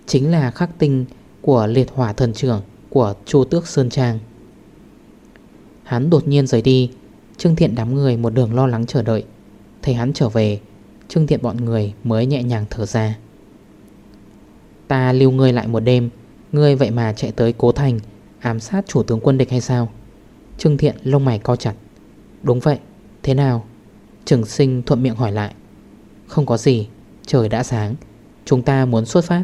Chính là khắc tinh của liệt hỏa thần trưởng Của Chu Tước Sơn Trang. Hắn đột nhiên rời đi Trương Thiện đám người một đường lo lắng chờ đợi. Thấy hắn trở về Trương Thiện bọn người mới nhẹ nhàng thở ra. Ta lưu ngươi lại một đêm Ngươi vậy mà chạy tới cố thành Ám sát chủ tướng quân địch hay sao? Trương Thiện lông mày co chặt. Đúng vậy, thế nào? Trường sinh thuận miệng hỏi lại. Không có gì, trời đã sáng Chúng ta muốn xuất phát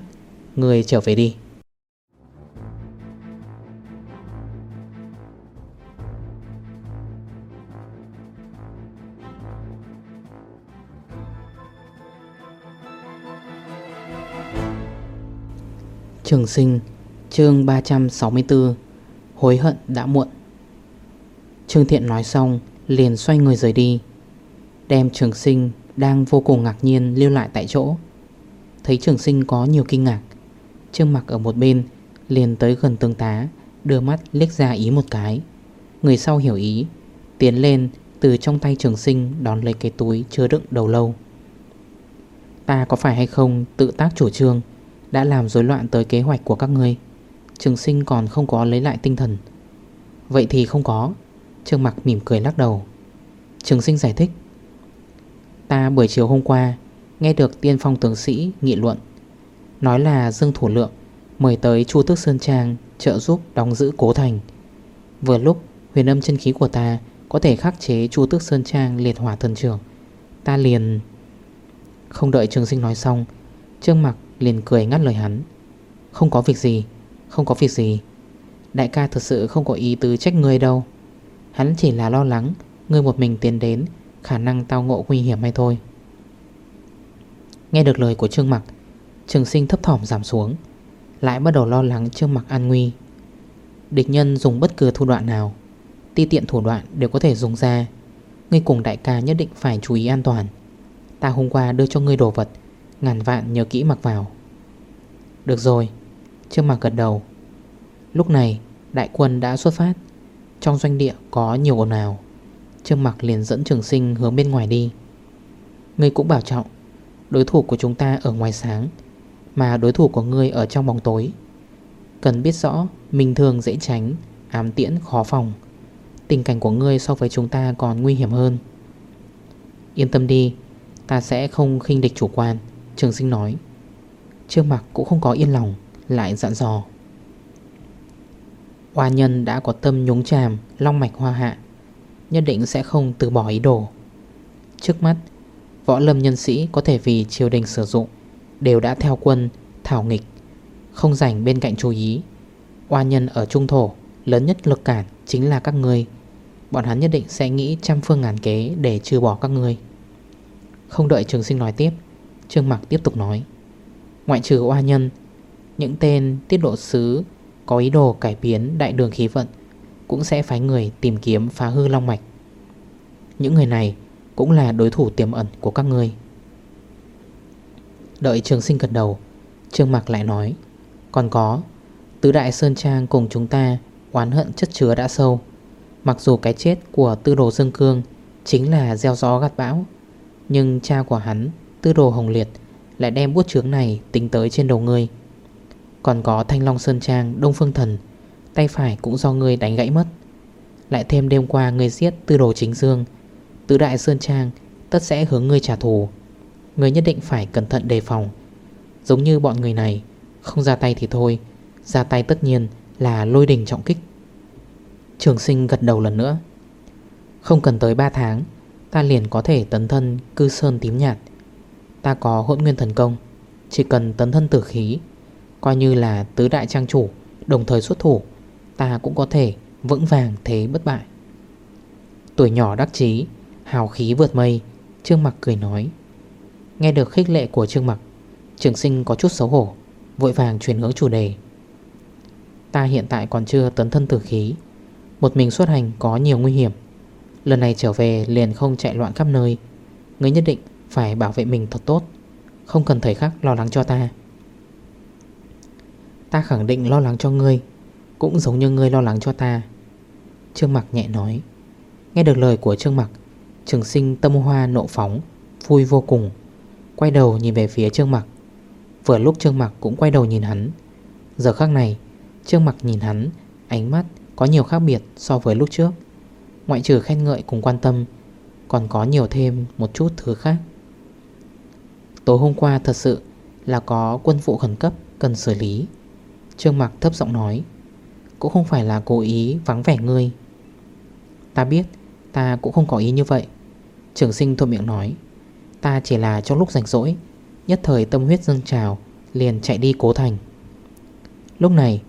ngươi trở về đi. Trường sinh, chương 364 Hối hận đã muộn. Trương Thiện nói xong, Liền xoay người rời đi. Đem trường sinh đang vô cùng ngạc nhiên lưu lại tại chỗ. Thấy trường sinh có nhiều kinh ngạc, Trương mặc ở một bên Liền tới gần tương tá, Đưa mắt liếc ra ý một cái. Người sau hiểu ý, Tiến lên từ trong tay trường sinh Đón lấy cái túi chứa đựng đầu lâu. Ta có phải hay không tự tác chủ trương? Đã làm rối loạn tới kế hoạch của các ngươi. Trường sinh còn không có lấy lại tinh thần. Vậy thì không có. Trương mặc mỉm cười lắc đầu. Trường sinh giải thích. Ta buổi chiều hôm qua, Nghe được tiên phong tướng sĩ nghị luận. Nói là Dương Thủ Lượng Mời tới Chu Tước Sơn Trang Trợ giúp đóng giữ cố thành. Vừa lúc, huyền âm chân khí của ta Có thể khắc chế Chu Tước Sơn Trang liệt hỏa thần trưởng Ta liền Không đợi trường sinh nói xong, Trương mặc liền cười ngắt lời hắn. Không có việc gì, Không có việc gì. Đại ca thật sự không có ý tứ trách người đâu. Hắn chỉ là lo lắng, Ngươi một mình tiến đến, Khả năng tao ngộ nguy hiểm hay thôi. Nghe được lời của Trương Mặc, Trường sinh thấp thỏm giảm xuống, Lại bắt đầu lo lắng Trương Mặc an nguy. Địch nhân dùng bất cứ thủ đoạn nào, Ti tiện thủ đoạn đều có thể dùng ra. Ngươi cùng đại ca nhất định phải chú ý an toàn. Ta hôm qua đưa cho ngươi đồ vật Ngàn vạn nhớ kỹ mặc vào. Được rồi, Trương Mặc gật đầu. Lúc này, đại quân đã xuất phát. Trong doanh địa có nhiều ồn ào. Trương Mặc liền dẫn trường sinh hướng bên ngoài đi. Ngươi cũng bảo trọng, Đối thủ của chúng ta ở ngoài sáng, Mà đối thủ của ngươi ở trong bóng tối. Cần biết rõ, Mình thường dễ tránh, Ám tiễn, khó phòng. Tình cảnh của ngươi so với chúng ta còn nguy hiểm hơn. Yên tâm đi, Ta sẽ không khinh địch chủ quan. Trường sinh nói. Trương Mặc cũng không có yên lòng, Lại dặn dò. Hoa nhân đã có tâm nhúng chàm, Long mạch hoa hạ, Nhất định sẽ không từ bỏ ý đồ. Trước mắt, Võ lâm nhân sĩ có thể vì triều đình sử dụng, Đều đã theo quân, Thảo nghịch, Không rảnh bên cạnh chú ý. Hoa nhân ở trung thổ, Lớn nhất lực cản chính là các người Bọn hắn nhất định sẽ nghĩ trăm phương ngàn kế Để trừ bỏ các người Không đợi trường sinh nói tiếp Trương Mạc tiếp tục nói. Ngoại trừ Oa nhân, Những tên tiết độ sứ Có ý đồ cải biến đại đường khí vận Cũng sẽ phái người tìm kiếm phá hư long mạch. Những người này Cũng là đối thủ tiềm ẩn của các ngươi. Đợi trường sinh gật đầu, Trương Mạc lại nói, Còn có, Tứ Đại Sơn Trang cùng chúng ta Oán hận chất chứa đã sâu. Mặc dù cái chết của tư đồ Dương Cương Chính là gieo gió gặt bão, Nhưng cha của hắn Tư đồ Hồng Liệt Lại đem bút chướng này tính tới trên đầu ngươi. Còn có Thanh Long Sơn Trang, Đông Phương Thần, Tay phải cũng do ngươi đánh gãy mất. Lại thêm đêm qua ngươi giết tư đồ chính dương, Tứ đại Sơn Trang Tất sẽ hướng ngươi trả thù. Ngươi nhất định phải cẩn thận đề phòng. Giống như bọn người này, Không ra tay thì thôi, Ra tay tất nhiên là lôi đình trọng kích. Trường sinh gật đầu lần nữa. Không cần tới 3 tháng, Ta liền có thể tấn thân cư sơn tím nhạt. Ta có hỗn nguyên thần công. Chỉ cần tấn thân tử khí, Coi như là tứ đại trang chủ, Đồng thời xuất thủ, Ta cũng có thể vững vàng thế bất bại. Tuổi nhỏ đắc chí, Hào khí vượt mây, Trương Mặc cười nói. Nghe được khích lệ của Trương Mặc, Trường sinh có chút xấu hổ, Vội vàng chuyển hướng chủ đề. Ta hiện tại còn chưa tấn thân tử khí, Một mình xuất hành có nhiều nguy hiểm. Lần này trở về liền không chạy loạn khắp nơi. Người nhất định phải bảo vệ mình thật tốt. Không cần thầy khác lo lắng cho ta. Ta khẳng định lo lắng cho ngươi, Cũng giống như ngươi lo lắng cho ta. Trương Mặc nhẹ nói. Nghe được lời của Trương Mặc, Trường sinh tâm hoa nộ phóng, Vui vô cùng. Quay đầu nhìn về phía Trương Mặc. Vừa lúc Trương Mặc cũng quay đầu nhìn hắn. Giờ khác này, Trương Mặc nhìn hắn, Ánh mắt có nhiều khác biệt so với lúc trước. Ngoại trừ khen ngợi cùng quan tâm, Còn có nhiều thêm một chút thứ khác. Tối hôm qua thật sự là có quân vụ khẩn cấp cần xử lý. Trương Mặc thấp giọng nói, Cũng không phải là cố ý vắng vẻ ngươi. Ta biết, Ta cũng không có ý như vậy. Trường sinh thuộc miệng nói, Ta chỉ là trong lúc rảnh rỗi, Nhất thời tâm huyết dâng trào, Liền chạy đi cố thành. Lúc này,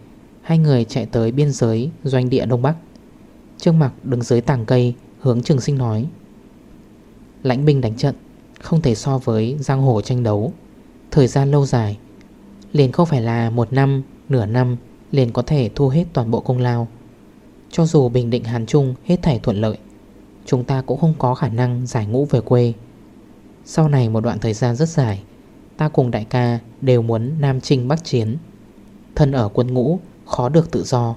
Hai người chạy tới biên giới doanh địa Đông Bắc. Trương Mặc đứng dưới tàng cây Hướng trường sinh nói, Lãnh binh đánh trận. Không thể so với giang hồ tranh đấu. Thời gian lâu dài Liền không phải là một năm, nửa năm Liền có thể thu hết toàn bộ công lao. Cho dù bình định Hàn Trung Hết thảy thuận lợi Chúng ta cũng không có khả năng giải ngũ về quê. Sau này một đoạn thời gian rất dài Ta cùng đại ca đều muốn Nam Trinh Bắc Chiến. Thân ở quân ngũ khó được tự do.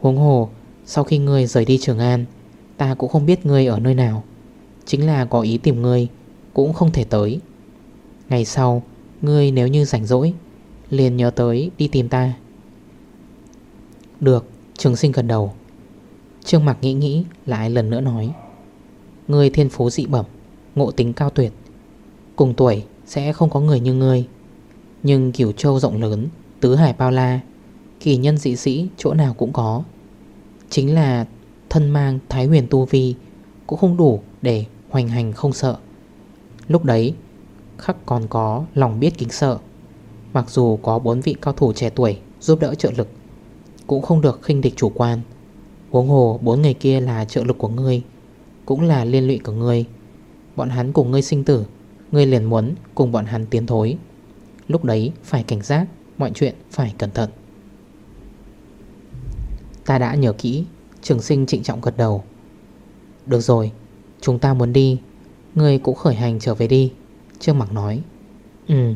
Huống hồ Sau khi ngươi rời đi Trường An Ta cũng không biết ngươi ở nơi nào. Chính là có ý tìm ngươi cũng không thể tới. Ngày sau, Ngươi nếu như rảnh rỗi, Liền nhớ tới đi tìm ta. Được, Trường sinh gần đầu. Trương Mạc nghĩ nghĩ, lại lần nữa nói. Ngươi thiên phú dị bẩm, Ngộ tính cao tuyệt. Cùng tuổi sẽ không có người như ngươi. Nhưng kiểu châu rộng lớn, Tứ hải bao la, Kỳ nhân dị sĩ chỗ nào cũng có. Chính là thân mang thái huyền tu vi Cũng không đủ để hoành hành không sợ. Lúc đấy, Khắc còn có lòng biết kính sợ. Mặc dù có bốn vị cao thủ trẻ tuổi Giúp đỡ trợ lực, Cũng không được khinh địch chủ quan. Huống hồ bốn người kia là trợ lực của ngươi, Cũng là liên lụy của ngươi. Bọn hắn cùng ngươi sinh tử, Ngươi liền muốn cùng bọn hắn tiến thối. Lúc đấy phải cảnh giác, Mọi chuyện phải cẩn thận. Ta đã nhớ kỹ, Trường sinh trịnh trọng gật đầu. Được rồi, Chúng ta muốn đi người cũng khởi hành trở về đi. Trương Mặc nói. Ừ.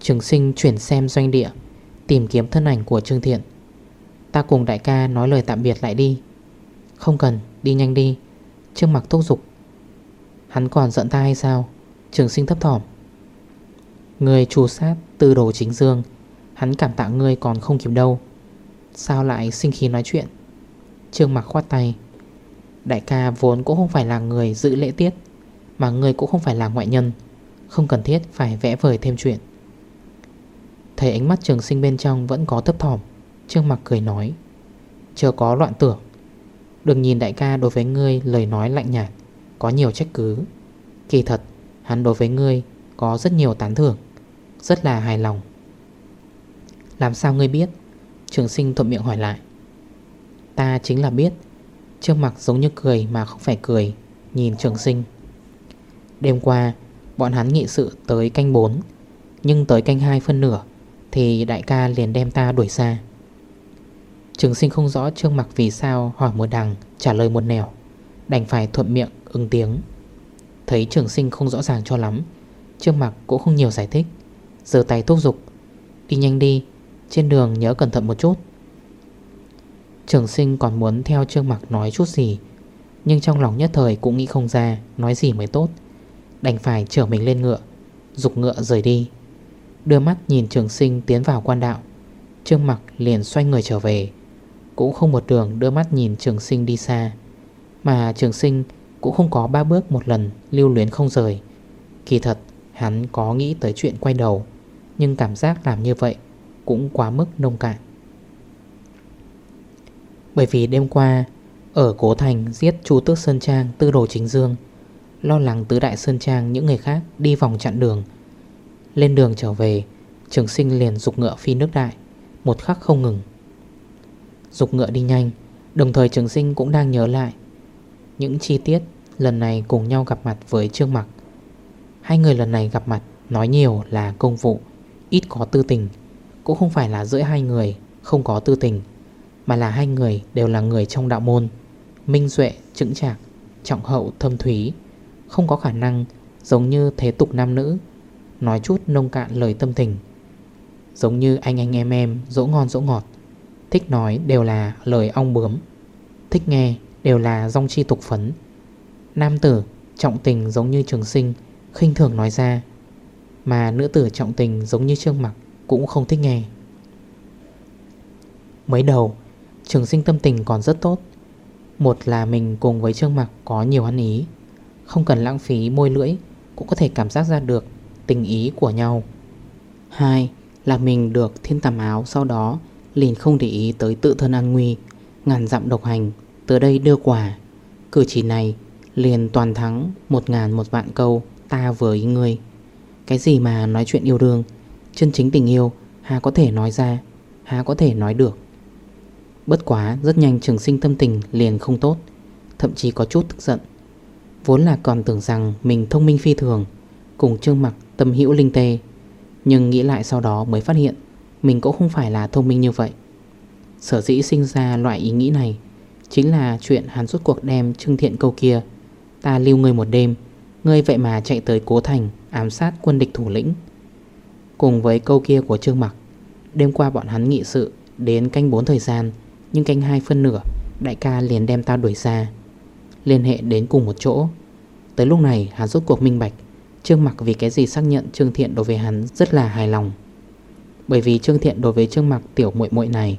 Trường sinh chuyển xem doanh địa, Tìm kiếm thân ảnh của Trương Thiện. Ta cùng đại ca nói lời tạm biệt lại đi. Không cần, đi nhanh đi. Trương Mặc thúc giục. Hắn còn giận ta hay sao? Trường sinh thấp thỏm. Người trù sát tư đồ chính dương. Hắn cảm tạ ngươi còn không kịp đâu. Sao lại sinh khí nói chuyện? Trương mặc khoát tay. Đại ca vốn cũng không phải là người giữ lễ tiết. Mà người cũng không phải là ngoại nhân, Không cần thiết phải vẽ vời thêm chuyện. Thấy ánh mắt trường sinh bên trong vẫn có thấp thỏm, Trương mặt cười nói Chưa có loạn tưởng. Đừng nhìn đại ca đối với ngươi lời nói lạnh nhạt, Có nhiều trách cứ. Kỳ thật, hắn đối với ngươi Có rất nhiều tán thưởng, Rất là hài lòng. Làm sao ngươi biết? Trường sinh thuận miệng hỏi lại. Ta chính là biết. Trương mặt giống như cười mà không phải cười, Nhìn trường sinh. Đêm qua, bọn hắn nghị sự tới canh 4 Nhưng tới canh 2 phân nửa, Thì đại ca liền đem ta đuổi xa. Trường sinh không rõ Trương mặc vì sao hỏi một đằng, Trả lời một nẻo, Đành phải thuận miệng ứng tiếng. Thấy trường sinh không rõ ràng cho lắm, Trương mặc cũng không nhiều giải thích Giờ tay thúc giục, Đi nhanh đi, Trên đường nhớ cẩn thận một chút. Trường sinh còn muốn theo Trương mặc nói chút gì, Nhưng trong lòng nhất thời cũng nghĩ không ra Nói gì mới tốt. Đành phải trở mình lên ngựa. Dục ngựa rời đi. Đưa mắt nhìn trường sinh tiến vào quan đạo. Trương mặc liền xoay người trở về. Cũng không một đường đưa mắt nhìn trường sinh đi xa. Mà trường sinh cũng không có ba bước một lần lưu luyến không rời. Kỳ thật, hắn có nghĩ tới chuyện quay đầu, Nhưng cảm giác làm như vậy cũng quá mức nông cạn. Bởi vì đêm qua, Ở Cố Thành giết chú Tước Sơn Trang Tư đồ chính dương Lo lắng tứ đại Sơn Trang những người khác Đi vòng chặn đường. Lên đường trở về Trường sinh liền dục ngựa phi nước đại Một khắc không ngừng. Dục ngựa đi nhanh Đồng thời trường sinh cũng đang nhớ lại Những chi tiết lần này cùng nhau gặp mặt với Trương Mặc. Hai người lần này gặp mặt Nói nhiều là công vụ Ít có tư tình Cũng không phải là giữa hai người không có tư tình Mà là hai người đều là người trong đạo môn Minh duệ, trững trạc Trọng hậu, thâm thúy. Không có khả năng giống như thế tục nam nữ. Nói chút nông cạn lời tâm tình. Giống như anh anh em em, Dỗ ngon dỗ ngọt. Thích nói đều là lời ong bướm. Thích nghe Đều là rong chi tục phấn. Nam tử trọng tình giống như trường sinh, khinh thường nói ra. Mà nữ tử trọng tình giống như trương mặc Cũng không thích nghe. Mới đầu, Trường sinh tâm tình còn rất tốt. Một là mình cùng với trương mặc có nhiều ăn ý. Không cần lãng phí môi lưỡi, Cũng có thể cảm giác ra được tình ý của nhau. Hai, là mình được thiên tàm áo Sau đó, liền không để ý tới tự thân an nguy, Ngàn dặm độc hành, Từ đây đưa quà. Cử chỉ này liền toàn thắng Một ngàn một vạn câu ta với người Cái gì mà nói chuyện yêu đương, Chân chính tình yêu Hà có thể nói ra Hà có thể nói được. Bất quá rất nhanh trường sinh tâm tình liền không tốt, Thậm chí có chút tức giận. Vốn là còn tưởng rằng mình thông minh phi thường, Cùng trương mặc tâm hữu linh tê, Nhưng nghĩ lại sau đó mới phát hiện Mình cũng không phải là thông minh như vậy. Sở dĩ sinh ra loại ý nghĩ này Chính là chuyện hắn suốt cuộc đem trương thiện câu kia, Ta lưu người một đêm, Ngươi vậy mà chạy tới cố thành Ám sát quân địch thủ lĩnh. Cùng với câu kia của Trương Mặc, Đêm qua bọn hắn nghị sự Đến canh 4 thời gian, Nhưng canh 2 phân nửa, Đại ca liền đem ta đuổi ra. Liên hệ đến cùng một chỗ. Tới lúc này, hắn rốt cuộc minh bạch, Trương Mặc vì cái gì xác nhận Trương Thiện đối với hắn rất là hài lòng. Bởi vì Trương Thiện đối với Trương Mặc tiểu muội muội này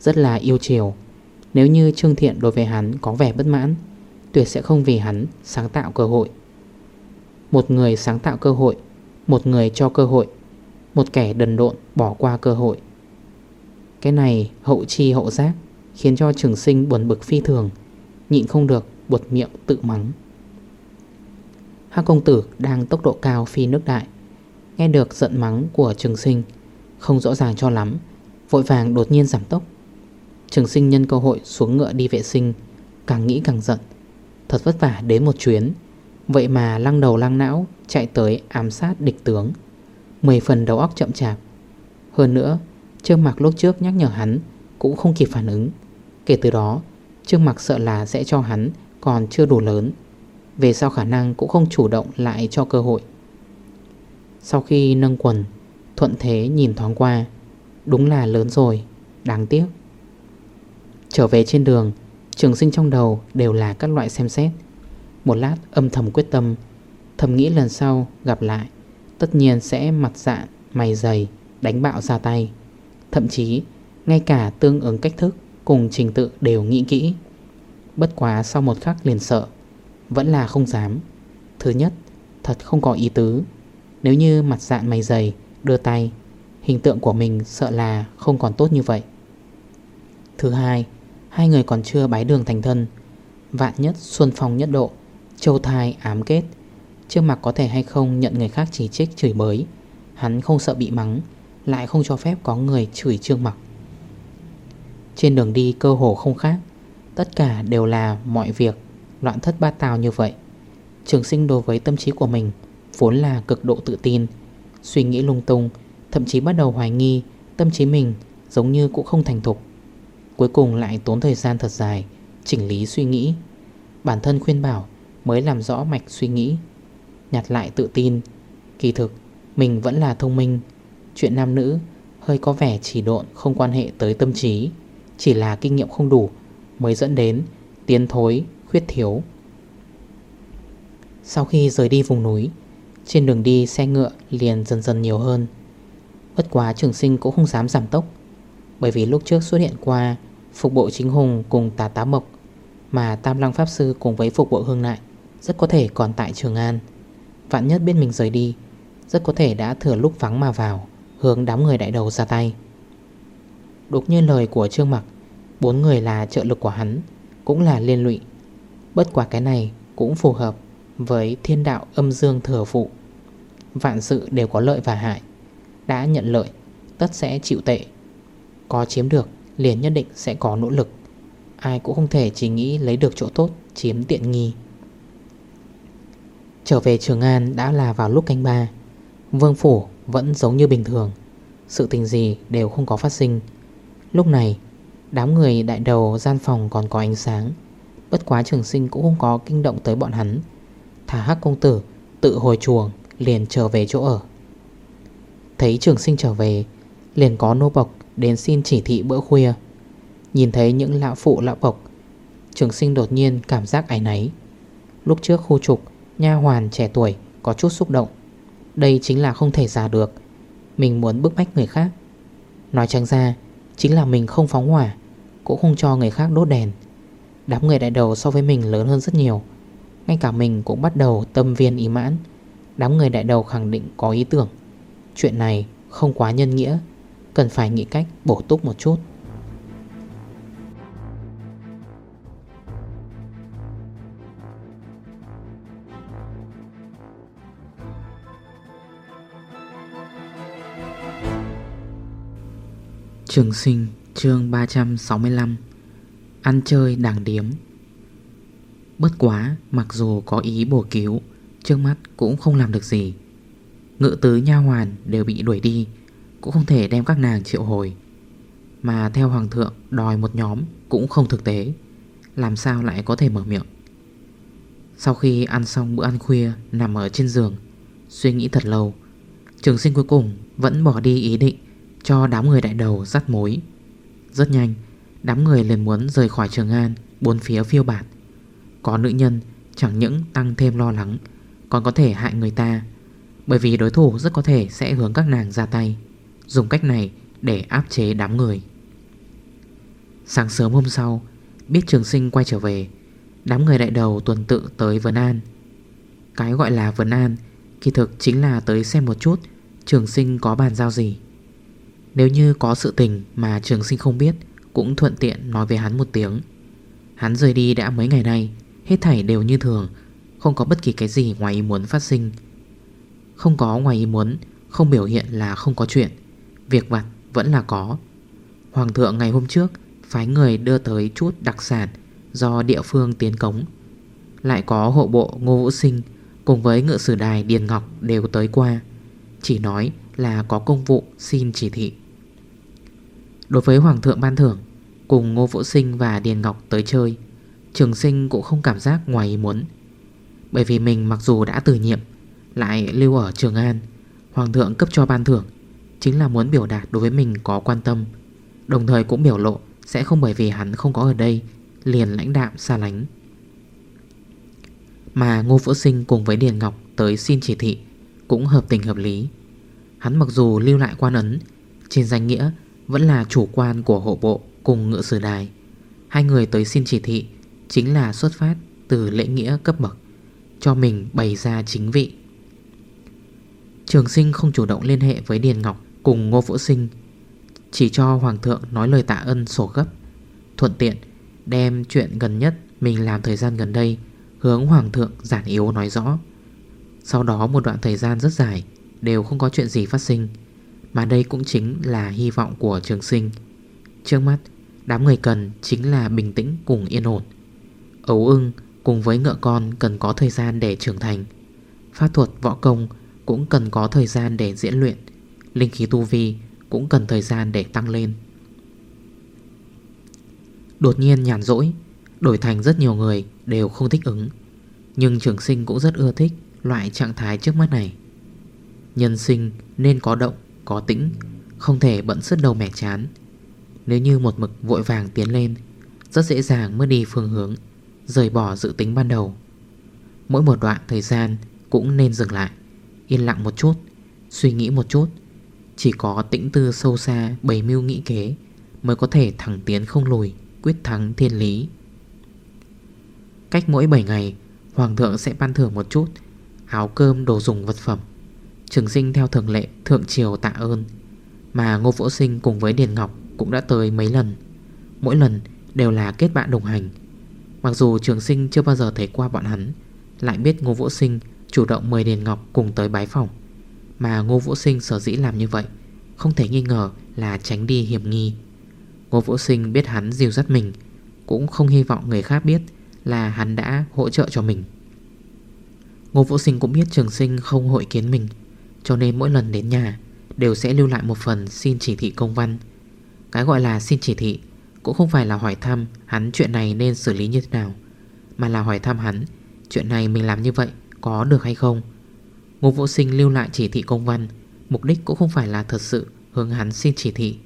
Rất là yêu chiều. Nếu như Trương Thiện đối với hắn có vẻ bất mãn, Tuyệt sẽ không vì hắn sáng tạo cơ hội. Một người sáng tạo cơ hội, Một người cho cơ hội, Một kẻ đần độn bỏ qua cơ hội. Cái này hậu chi hậu giác Khiến cho trường sinh buồn bực phi thường, Nhịn không được buột miệng tự mắng. Hác công tử đang tốc độ cao phi nước đại, Nghe được giận mắng của trường sinh, Không rõ ràng cho lắm, Vội vàng đột nhiên giảm tốc. Trường sinh nhân cơ hội xuống ngựa đi vệ sinh, Càng nghĩ càng giận, Thật vất vả đến một chuyến. Vậy mà lăng đầu lăng não Chạy tới ám sát địch tướng 10 phần đầu óc chậm chạp. Hơn nữa, Trương Mạc lúc trước nhắc nhở hắn Cũng không kịp phản ứng, Kể từ đó, Trương Mạc sợ là sẽ cho hắn còn chưa đủ lớn, Về sau khả năng cũng không chủ động lại cho cơ hội. Sau khi nâng quần, Thuận thế nhìn thoáng qua, Đúng là lớn rồi, Đáng tiếc. Trở về trên đường, Trường sinh trong đầu đều là các loại xem xét. Một lát âm thầm quyết tâm, Thầm nghĩ lần sau gặp lại, Tất nhiên sẽ mặt dạng mày dày, Đánh bạo ra tay. Thậm chí, ngay cả tương ứng cách thức Cùng trình tự đều nghĩ kỹ. Bất quá sau một khắc liền sợ. Vẫn là không dám. Thứ nhất, thật không có ý tứ. Nếu như mặt dạng mày dày, Đưa tay, Hình tượng của mình sợ là không còn tốt như vậy. Thứ hai Hai người còn chưa bái đường thành thân. Vạn nhất xuân phong nhất độ, Châu thai ám kết Trước mặt có thể hay không nhận người khác chỉ trích chửi bới. Hắn không sợ bị mắng, Lại không cho phép có người chửi trương mặc. Trên đường đi cơ hồ không khác. Tất cả đều là mọi việc Loạn thất ba tào như vậy. Trường sinh đối với tâm trí của mình Vốn là cực độ tự tin, Suy nghĩ lung tung, Thậm chí bắt đầu hoài nghi Tâm trí mình giống như cũng không thành thục. Cuối cùng lại tốn thời gian thật dài Chỉnh lý suy nghĩ. Bản thân khuyên bảo mới làm rõ mạch suy nghĩ, Nhặt lại tự tin. Kỳ thực, mình vẫn là thông minh. Chuyện nam nữ hơi có vẻ chỉ độn không quan hệ tới tâm trí, Chỉ là kinh nghiệm không đủ Mới dẫn đến tiến thối, khuyết thiếu. Sau khi rời đi vùng núi, Trên đường đi xe ngựa liền dần dần nhiều hơn. Bất quá trường sinh cũng không dám giảm tốc, bởi vì lúc trước xuất hiện qua Phục bộ chính hùng cùng tà tá mộc Mà Tam Lăng Pháp Sư cùng với phục bộ hương nại Rất có thể còn tại Trường An. Vạn nhất biết mình rời đi, Rất có thể đã thừa lúc vắng mà vào, Hướng đám người đại đầu ra tay. Đúng như lời của Trương Mặc Bốn người là trợ lực của hắn, Cũng là liên lụy. Bất quả cái này cũng phù hợp Với thiên đạo âm dương thừa phụ. Vạn sự đều có lợi và hại. Đã nhận lợi, Tất sẽ chịu tệ. Có chiếm được, liền nhất định sẽ có nỗ lực. Ai cũng không thể chỉ nghĩ lấy được chỗ tốt, Chiếm tiện nghi. Trở về Trường An đã là vào lúc canh ba. Vương Phủ vẫn giống như bình thường. Sự tình gì đều không có phát sinh. Lúc này Đám người đại đầu gian phòng còn có ánh sáng. Bất quá trường sinh cũng không có kinh động tới bọn hắn. Thả hắc công tử, Tự hồi chuồng liền trở về chỗ ở. Thấy trường sinh trở về, Liền có nô bộc Đến xin chỉ thị bữa khuya. Nhìn thấy những lão phụ, lão bộc, Trường sinh đột nhiên cảm giác ái náy. Lúc trước khu trục, Nha hoàn trẻ tuổi có chút xúc động. Đây chính là không thể giả được. Mình muốn bức bách người khác. Nói chẳng ra, Chính là mình không phóng hỏa. Cũng không cho người khác đốt đèn. Đám người đại đầu so với mình lớn hơn rất nhiều. Ngay cả mình cũng bắt đầu tâm viên ý mãn. Đám người đại đầu khẳng định có ý tưởng. Chuyện này không quá nhân nghĩa. Cần phải nghĩ cách bổ túc một chút. Trường sinh chương 365 Ăn chơi đảng điếm. Bất quá, mặc dù có ý bổ cứu, Trước mắt cũng không làm được gì. Ngự tứ nha hoàn đều bị đuổi đi, Cũng không thể đem các nàng triệu hồi. Mà theo hoàng thượng đòi một nhóm Cũng không thực tế, Làm sao lại có thể mở miệng? Sau khi ăn xong bữa ăn khuya Nằm ở trên giường, Suy nghĩ thật lâu, Trường sinh cuối cùng vẫn bỏ đi ý định Cho đám người đại đầu dắt mối. Rất nhanh. Đám người liền muốn rời khỏi Trường An, Bốn phía phiêu bạt. Có nữ nhân, chẳng những tăng thêm lo lắng, Còn có thể hại người ta. Bởi vì đối thủ rất có thể sẽ hướng các nàng ra tay. Dùng cách này để áp chế đám người. Sáng sớm hôm sau, Biết trường sinh quay trở về, Đám người đại đầu tuần tự tới Vân An. Cái gọi là Vân An, Kỳ thực chính là tới xem một chút Trường sinh có bàn giao gì. Nếu như có sự tình mà trường sinh không biết, cũng thuận tiện nói với hắn một tiếng. Hắn rời đi đã mấy ngày nay, Hết thảy đều như thường, Không có bất kỳ cái gì ngoài ý muốn phát sinh. Không có ngoài ý muốn, Không biểu hiện là không có chuyện, Việc vặt vẫn là có. Hoàng thượng ngày hôm trước Phái người đưa tới chút đặc sản Do địa phương tiến cống. Lại có hộ bộ Ngô Vũ Sinh Cùng với ngựa sử đài Điền Ngọc đều tới qua, Chỉ nói là có công vụ xin chỉ thị. Đối với Hoàng thượng ban thưởng, Cùng Ngô Vũ Sinh và Điền Ngọc tới chơi, Trường sinh cũng không cảm giác ngoài ý muốn. Bởi vì mình mặc dù đã từ nhiệm, Lại lưu ở Trường An, Hoàng thượng cấp cho ban thưởng, Chính là muốn biểu đạt đối với mình có quan tâm. Đồng thời cũng biểu lộ Sẽ không bởi vì hắn không có ở đây, Liền lãnh đạm xa lánh. Mà Ngô Vũ Sinh cùng với Điền Ngọc Tới xin chỉ thị Cũng hợp tình hợp lý. Hắn mặc dù lưu lại quan ấn, Trên danh nghĩa vẫn là chủ quan của hộ bộ cùng ngựa sử đài. Hai người tới xin chỉ thị Chính là xuất phát từ lễ nghĩa cấp bậc, Cho mình bày ra chính vị. Trường sinh không chủ động liên hệ với Điền Ngọc Cùng Ngô Vũ Sinh, Chỉ cho Hoàng thượng nói lời tạ ơn sổ gấp, Thuận tiện Đem chuyện gần nhất Mình làm thời gian gần đây Hướng Hoàng thượng giản yếu nói rõ. Sau đó một đoạn thời gian rất dài, Đều không có chuyện gì phát sinh. Mà đây cũng chính là hy vọng của trường sinh. Trước mắt Đám người cần chính là bình tĩnh cùng yên ổn. Ấu ưng cùng với ngựa con cần có thời gian để trưởng thành. Pháp thuật võ công cũng cần có thời gian để diễn luyện. Linh khí tu vi cũng cần thời gian để tăng lên. Đột nhiên nhàn rỗi Đổi thành rất nhiều người đều không thích ứng. Nhưng trường sinh cũng rất ưa thích loại trạng thái trước mắt này. Nhân sinh nên có động, có tĩnh, Không thể bận sức đầu mẻ chán. Nếu như một mực vội vàng tiến lên, Rất dễ dàng mất đi phương hướng, Rời bỏ dự tính ban đầu. Mỗi một đoạn thời gian cũng nên dừng lại, Yên lặng một chút, Suy nghĩ một chút. Chỉ có tĩnh tư sâu xa bày mưu nghĩ kế Mới có thể thẳng tiến không lùi, Quyết thắng thiên lý. Cách mỗi 7 ngày, Hoàng thượng sẽ ban thưởng một chút, Áo cơm, đồ dùng, vật phẩm. Trường sinh theo thường lệ, thượng triều tạ ơn. Mà Ngô Vũ Sinh cùng với Điền Ngọc cũng đã tới mấy lần. Mỗi lần đều là kết bạn đồng hành. Mặc dù trường sinh chưa bao giờ thấy qua bọn hắn, Lại biết Ngô Vũ Sinh chủ động mời Điền Ngọc cùng tới bái phòng. Mà Ngô Vũ Sinh sở dĩ làm như vậy, Không thể nghi ngờ là tránh đi hiểm nghi. Ngô Vũ Sinh biết hắn dìu dắt mình, Cũng không hy vọng người khác biết là hắn đã hỗ trợ cho mình. Ngô Vũ Sinh cũng biết trường sinh không hội kiến mình cho nên mỗi lần đến nhà, Đều sẽ lưu lại một phần xin chỉ thị công văn. Cái gọi là xin chỉ thị Cũng không phải là hỏi thăm hắn chuyện này nên xử lý như thế nào, Mà là hỏi thăm hắn Chuyện này mình làm như vậy có được hay không. Ngô Vũ Sinh lưu lại chỉ thị công văn, Mục đích cũng không phải là thật sự hướng hắn xin chỉ thị,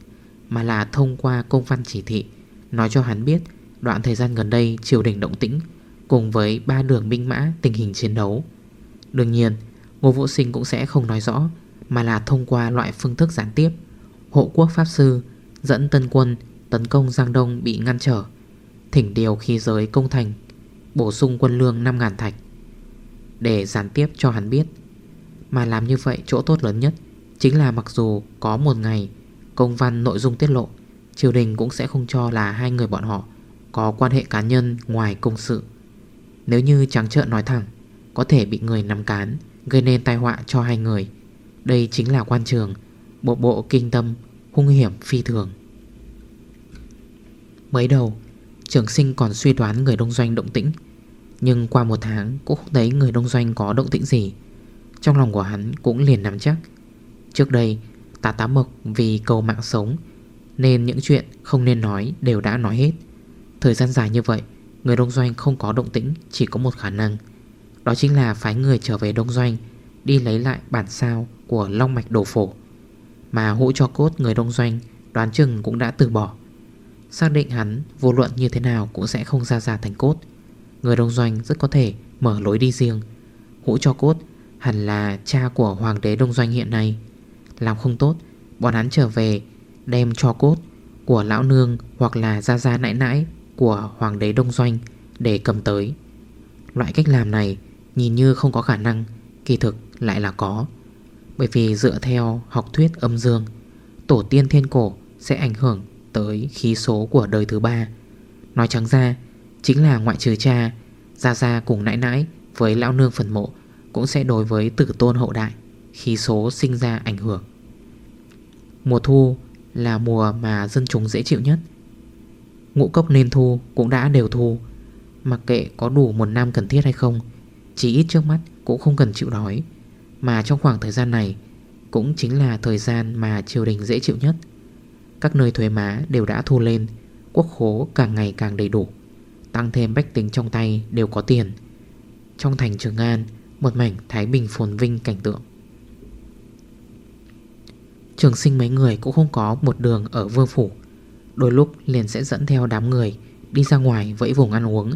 Mà là thông qua công văn chỉ thị, Nói cho hắn biết Đoạn thời gian gần đây triều đình động tĩnh Cùng với ba đường binh mã tình hình chiến đấu. Đương nhiên Ngô Vũ Sinh cũng sẽ không nói rõ, Mà là thông qua loại phương thức gián tiếp. Hộ quốc Pháp Sư Dẫn tân quân tấn công Giang Đông bị ngăn trở. Thỉnh điều khi giới công thành, Bổ sung quân lương 5.000 thạch Để gián tiếp cho hắn biết. Mà làm như vậy chỗ tốt lớn nhất Chính là mặc dù có một ngày Công văn nội dung tiết lộ, Triều đình cũng sẽ không cho là hai người bọn họ Có quan hệ cá nhân ngoài công sự. Nếu như trắng trợn nói thẳng, Có thể bị người nắm cán. Gây nên tai họa cho hai người. Đây chính là quan trường Bộ bộ kinh tâm, hung hiểm phi thường. Mới đầu, Trường sinh còn suy đoán người đông doanh động tĩnh, Nhưng qua một tháng Cũng không thấy người đông doanh có động tĩnh gì. Trong lòng của hắn cũng liền nắm chắc. Trước đây, Tà tá mộc vì cầu mạng sống, Nên những chuyện không nên nói đều đã nói hết. Thời gian dài như vậy, Người đông doanh không có động tĩnh, Chỉ có một khả năng đó chính là phái người trở về đông doanh, Đi lấy lại bản sao của Long Mạch Đồ Phổ. Mà hũ cho cốt người đông doanh, Đoán chừng cũng đã từ bỏ. Xác định hắn, vô luận như thế nào Cũng sẽ không ra ra thành cốt. Người đông doanh rất có thể mở lối đi riêng. Hũ cho cốt hẳn là cha của hoàng đế đông doanh hiện nay. Làm không tốt, Bọn hắn trở về, đem cho cốt Của lão nương hoặc là ra ra nãi nãi Của hoàng đế đông doanh Để cầm tới. Loại cách làm này nhìn như không có khả năng, Kỳ thực lại là có. Bởi vì dựa theo học thuyết âm dương, Tổ tiên thiên cổ sẽ ảnh hưởng tới khí số của đời thứ ba. Nói trắng ra, Chính là ngoại trừ cha, Gia Gia cùng nãi nãi với lão nương phần mộ Cũng sẽ đối với tử tôn hậu đại, Khí số sinh ra ảnh hưởng. Mùa thu là mùa mà dân chúng dễ chịu nhất. Ngũ cốc nên thu cũng đã đều thu, Mặc kệ có đủ một năm cần thiết hay không chỉ ít trước mắt cũng không cần chịu đói. Mà trong khoảng thời gian này, Cũng chính là thời gian mà triều đình dễ chịu nhất. Các nơi thuế má đều đã thu lên, Quốc khố càng ngày càng đầy đủ, Tăng thêm bách tính trong tay đều có tiền. Trong thành Trường An, Một mảnh Thái Bình phồn vinh cảnh tượng. Trường sinh mấy người cũng không có một đường ở vương phủ. Đôi lúc liền sẽ dẫn theo đám người Đi ra ngoài vẫy vùng ăn uống,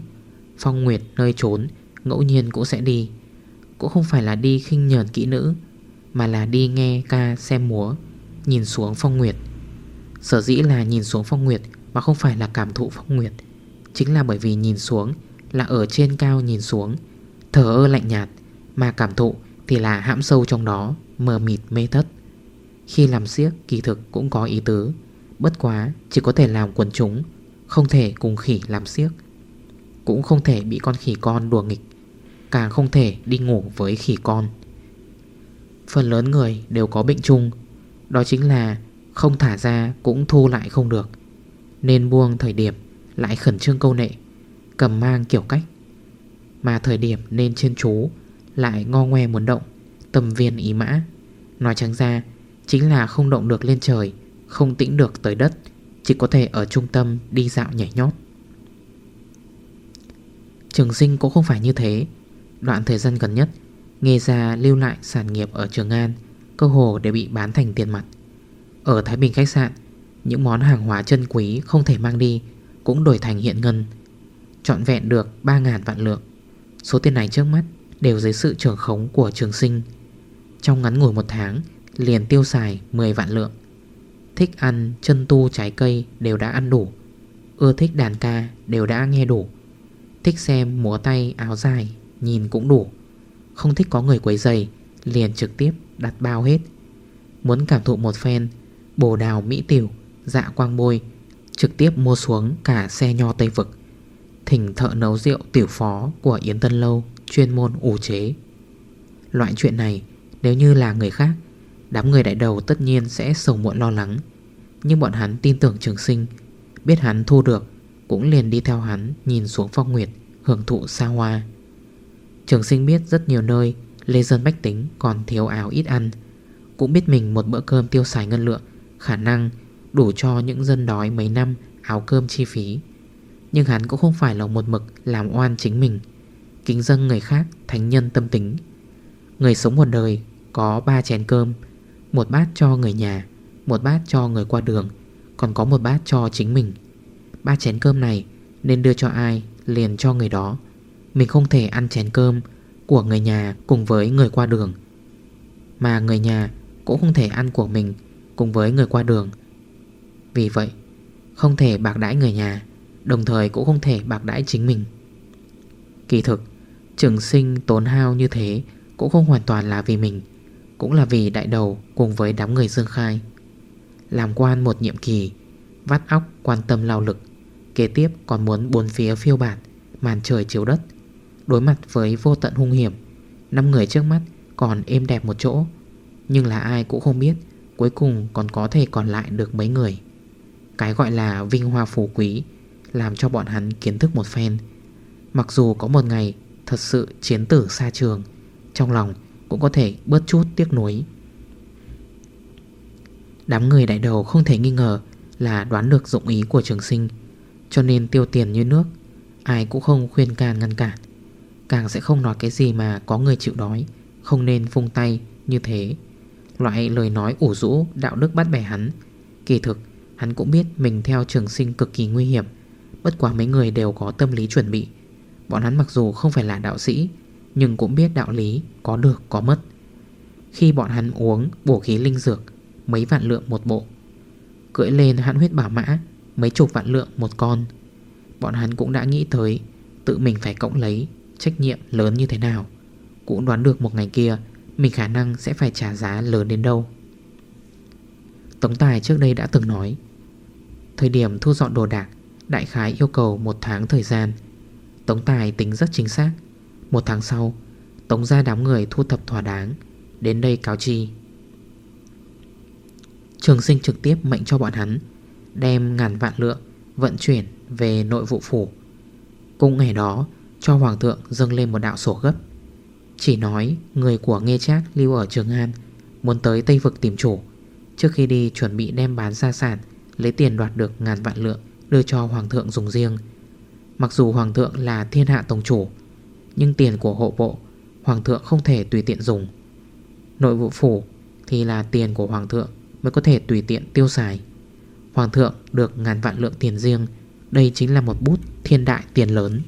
Phong Nguyệt nơi trốn Ngẫu nhiên cũng sẽ đi. Cũng không phải là đi khinh nhờn kỹ nữ, Mà là đi nghe ca xem múa, Nhìn xuống Phong Nguyệt. Sở dĩ là nhìn xuống phong nguyệt Mà không phải là cảm thụ phong nguyệt, Chính là bởi vì nhìn xuống Là ở trên cao nhìn xuống Thở ơ lạnh nhạt, Mà cảm thụ thì là hãm sâu trong đó, Mờ mịt mê thất. Khi làm siếc, kỳ thực cũng có ý tứ, Bất quá chỉ có thể làm quần chúng, Không thể cùng khỉ làm siếc. Cũng không thể bị con khỉ con đùa nghịch. Càng không thể đi ngủ với khỉ con. Phần lớn người đều có bệnh chung, Đó chính là không thả ra cũng thu lại không được, Nên buông thời điểm Lại khẩn trương câu nệ, Cầm mang kiểu cách. Mà thời điểm nên trên chú, Lại ngo ngoe muốn động, Tâm viên ý mã. Nói trắng ra, Chính là không động được lên trời, Không tĩnh được tới đất, Chỉ có thể ở trung tâm đi dạo nhảy nhót. Trường sinh cũng không phải như thế. Đoạn thời gian gần nhất, Nghe ra lưu lại sản nghiệp ở Trường An, Cơ hồ đều bị bán thành tiền mặt. Ở Thái Bình khách sạn, Những món hàng hóa chân quý không thể mang đi, Cũng đổi thành hiện ngân. Chọn vẹn được 3.000 vạn lượng. Số tiền này trước mắt đều dưới sự trưởng khống của trường sinh. Trong ngắn ngủi một tháng, Liền tiêu xài 10 vạn lượng. Thích ăn, chân tu, trái cây đều đã ăn đủ. Ưa thích đàn ca đều đã nghe đủ. Thích xem múa tay, áo dài Nhìn cũng đủ. Không thích có người quấy giày Liền trực tiếp đặt bao hết. Muốn cảm thụ một phen, Bồ đào Mỹ Tiểu Dạ quang bôi Trực tiếp mua xuống cả xe nho Tây Vực. Thỉnh thợ nấu rượu tiểu phó của Yến Tân Lâu Chuyên môn ủ chế. Loại chuyện này, Nếu như là người khác, Đám người đại đầu tất nhiên sẽ sầu muộn lo lắng. Nhưng bọn hắn tin tưởng trường sinh, Biết hắn thu được, Cũng liền đi theo hắn Nhìn xuống phong nguyệt, Hưởng thụ xa hoa. Trường sinh biết rất nhiều nơi, Lê Dân Bách Tính còn thiếu áo ít ăn. Cũng biết mình một bữa cơm tiêu xài ngân lượng, Khả năng đủ cho những dân đói mấy năm áo cơm chi phí. Nhưng hắn cũng không phải là một mực làm oan chính mình, Kính dân người khác thánh nhân tâm tính. Người sống một đời có ba chén cơm, Một bát cho người nhà, Một bát cho người qua đường, Còn có một bát cho chính mình. Ba chén cơm này Nên đưa cho ai, liền cho người đó. Mình không thể ăn chén cơm Của người nhà cùng với người qua đường. Mà người nhà Cũng không thể ăn của mình Cùng với người qua đường. Vì vậy, không thể bạc đãi người nhà, Đồng thời cũng không thể bạc đãi chính mình. Kỳ thực, Trường sinh tốn hao như thế Cũng không hoàn toàn là vì mình, Cũng là vì đại đầu cùng với đám người dương khai. Làm quan một nhiệm kỳ, Vắt óc quan tâm lao lực, Kế tiếp còn muốn bốn phía phiêu bạt, Màn trời chiếu đất Đối mặt với vô tận hung hiểm, Năm người trước mắt còn êm đẹp một chỗ, Nhưng là ai cũng không biết Cuối cùng còn có thể còn lại được mấy người. Cái gọi là vinh hoa phú quý Làm cho bọn hắn kiến thức một phen. Mặc dù có một ngày Thật sự chiến tử xa trường, Trong lòng cũng có thể bớt chút tiếc nuối. Đám người đại đầu không thể nghi ngờ Là đoán được dụng ý của trường sinh, Cho nên tiêu tiền như nước, Ai cũng không khuyên can ngăn cản. Càng sẽ không nói cái gì mà có người chịu đói, Không nên phung tay như thế. Loại lời nói ủ rũ, đạo đức bắt bẻ hắn. Kỳ thực, hắn cũng biết mình theo trường sinh cực kỳ nguy hiểm. Bất quả mấy người đều có tâm lý chuẩn bị. Bọn hắn mặc dù không phải là đạo sĩ, Nhưng cũng biết đạo lý có được, có mất. Khi bọn hắn uống bổ khí linh dược, Mấy vạn lượng một bộ. Cưỡi lên hãn huyết bảo mã, Mấy chục vạn lượng một con. Bọn hắn cũng đã nghĩ tới Tự mình phải cộng lấy trách nhiệm lớn như thế nào. Cũng đoán được một ngày kia, Mình khả năng sẽ phải trả giá lớn đến đâu. Tống Tài trước đây đã từng nói, Thời điểm thu dọn đồ đạc, Đại khái yêu cầu một tháng thời gian. Tống Tài tính rất chính xác. Một tháng sau, Tống ra đám người thu thập thỏa đáng, Đến đây cáo chi. Trường sinh trực tiếp mệnh cho bọn hắn, Đem ngàn vạn lượng Vận chuyển về nội vụ phủ. Cùng ngày đó cho Hoàng thượng dâng lên một đạo sổ gấp. Chỉ nói, người của Nghê Trác lưu ở Trường An, Muốn tới Tây Vực tìm chủ. Trước khi đi chuẩn bị đem bán gia sản, Lấy tiền đoạt được ngàn vạn lượng, Đưa cho Hoàng thượng dùng riêng. Mặc dù Hoàng thượng là thiên hạ tổng chủ, Nhưng tiền của hộ bộ, Hoàng thượng không thể tùy tiện dùng. Nội vụ phủ thì là tiền của Hoàng thượng Mới có thể tùy tiện tiêu xài. Hoàng thượng được ngàn vạn lượng tiền riêng, Đây chính là một bút thiên đại tiền lớn.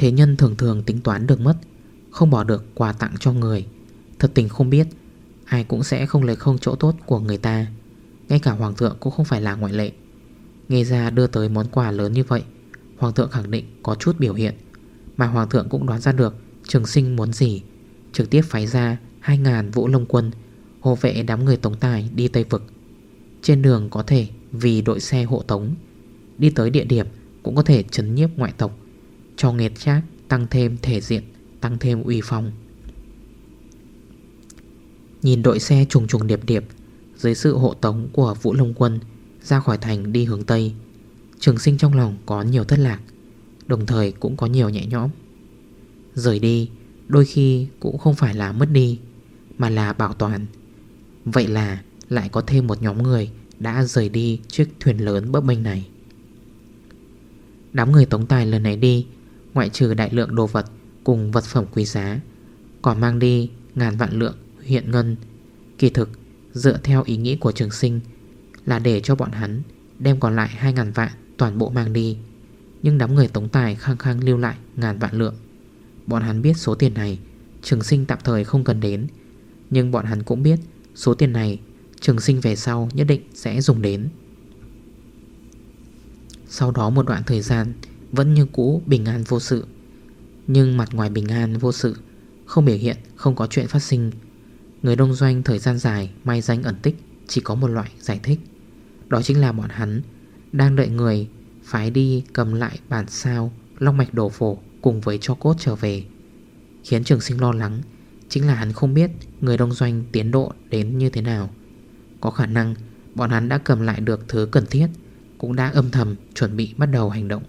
Thế nhân thường thường tính toán được mất, Không bỏ được quà tặng cho người. Thật tình không biết, Ai cũng sẽ không lấy không chỗ tốt của người ta. Ngay cả hoàng thượng cũng không phải là ngoại lệ. Nghe ra đưa tới món quà lớn như vậy, Hoàng thượng khẳng định có chút biểu hiện. Mà hoàng thượng cũng đoán ra được Trường sinh muốn gì. Trực tiếp phái ra 2.000 vũ lông quân, Hộ vệ đám người tống tài đi Tây Vực. Trên đường có thể vì đội xe hộ tống, Đi tới địa điểm cũng có thể chấn nhiếp ngoại tộc. Cho nghiệt trác tăng thêm thể diện, Tăng thêm uy phong. Nhìn đội xe trùng trùng điệp điệp, Dưới sự hộ tống của Vũ Long Quân, Ra khỏi thành đi hướng Tây, Trường sinh trong lòng có nhiều thất lạc, Đồng thời cũng có nhiều nhẹ nhõm. Rời đi, Đôi khi cũng không phải là mất đi, Mà là bảo toàn. Vậy là lại có thêm một nhóm người Đã rời đi chiếc thuyền lớn bấp bênh này. Đám người tống tài lần này đi Ngoại trừ đại lượng đồ vật Cùng vật phẩm quý giá, Còn mang đi ngàn vạn lượng hiện ngân. Kỳ thực, dựa theo ý nghĩ của trường sinh, Là để cho bọn hắn Đem còn lại 2.000 vạn toàn bộ mang đi. Nhưng đám người tống tài khăng khăng lưu lại ngàn vạn lượng. Bọn hắn biết số tiền này, Trường sinh tạm thời không cần đến. Nhưng bọn hắn cũng biết Số tiền này, trường sinh về sau nhất định sẽ dùng đến. Sau đó một đoạn thời gian vẫn như cũ bình an vô sự. Nhưng mặt ngoài bình an vô sự, Không biểu hiện, không có chuyện phát sinh. Người đông doanh thời gian dài, May danh ẩn tích, Chỉ có một loại giải thích. Đó chính là bọn hắn Đang đợi người Phái đi cầm lại bản sao Long mạch đổ phổ cùng với cho cốt trở về. Khiến trường sinh lo lắng Chính là hắn không biết Người đông doanh tiến độ đến như thế nào. Có khả năng Bọn hắn đã cầm lại được thứ cần thiết, Cũng đã âm thầm chuẩn bị bắt đầu hành động.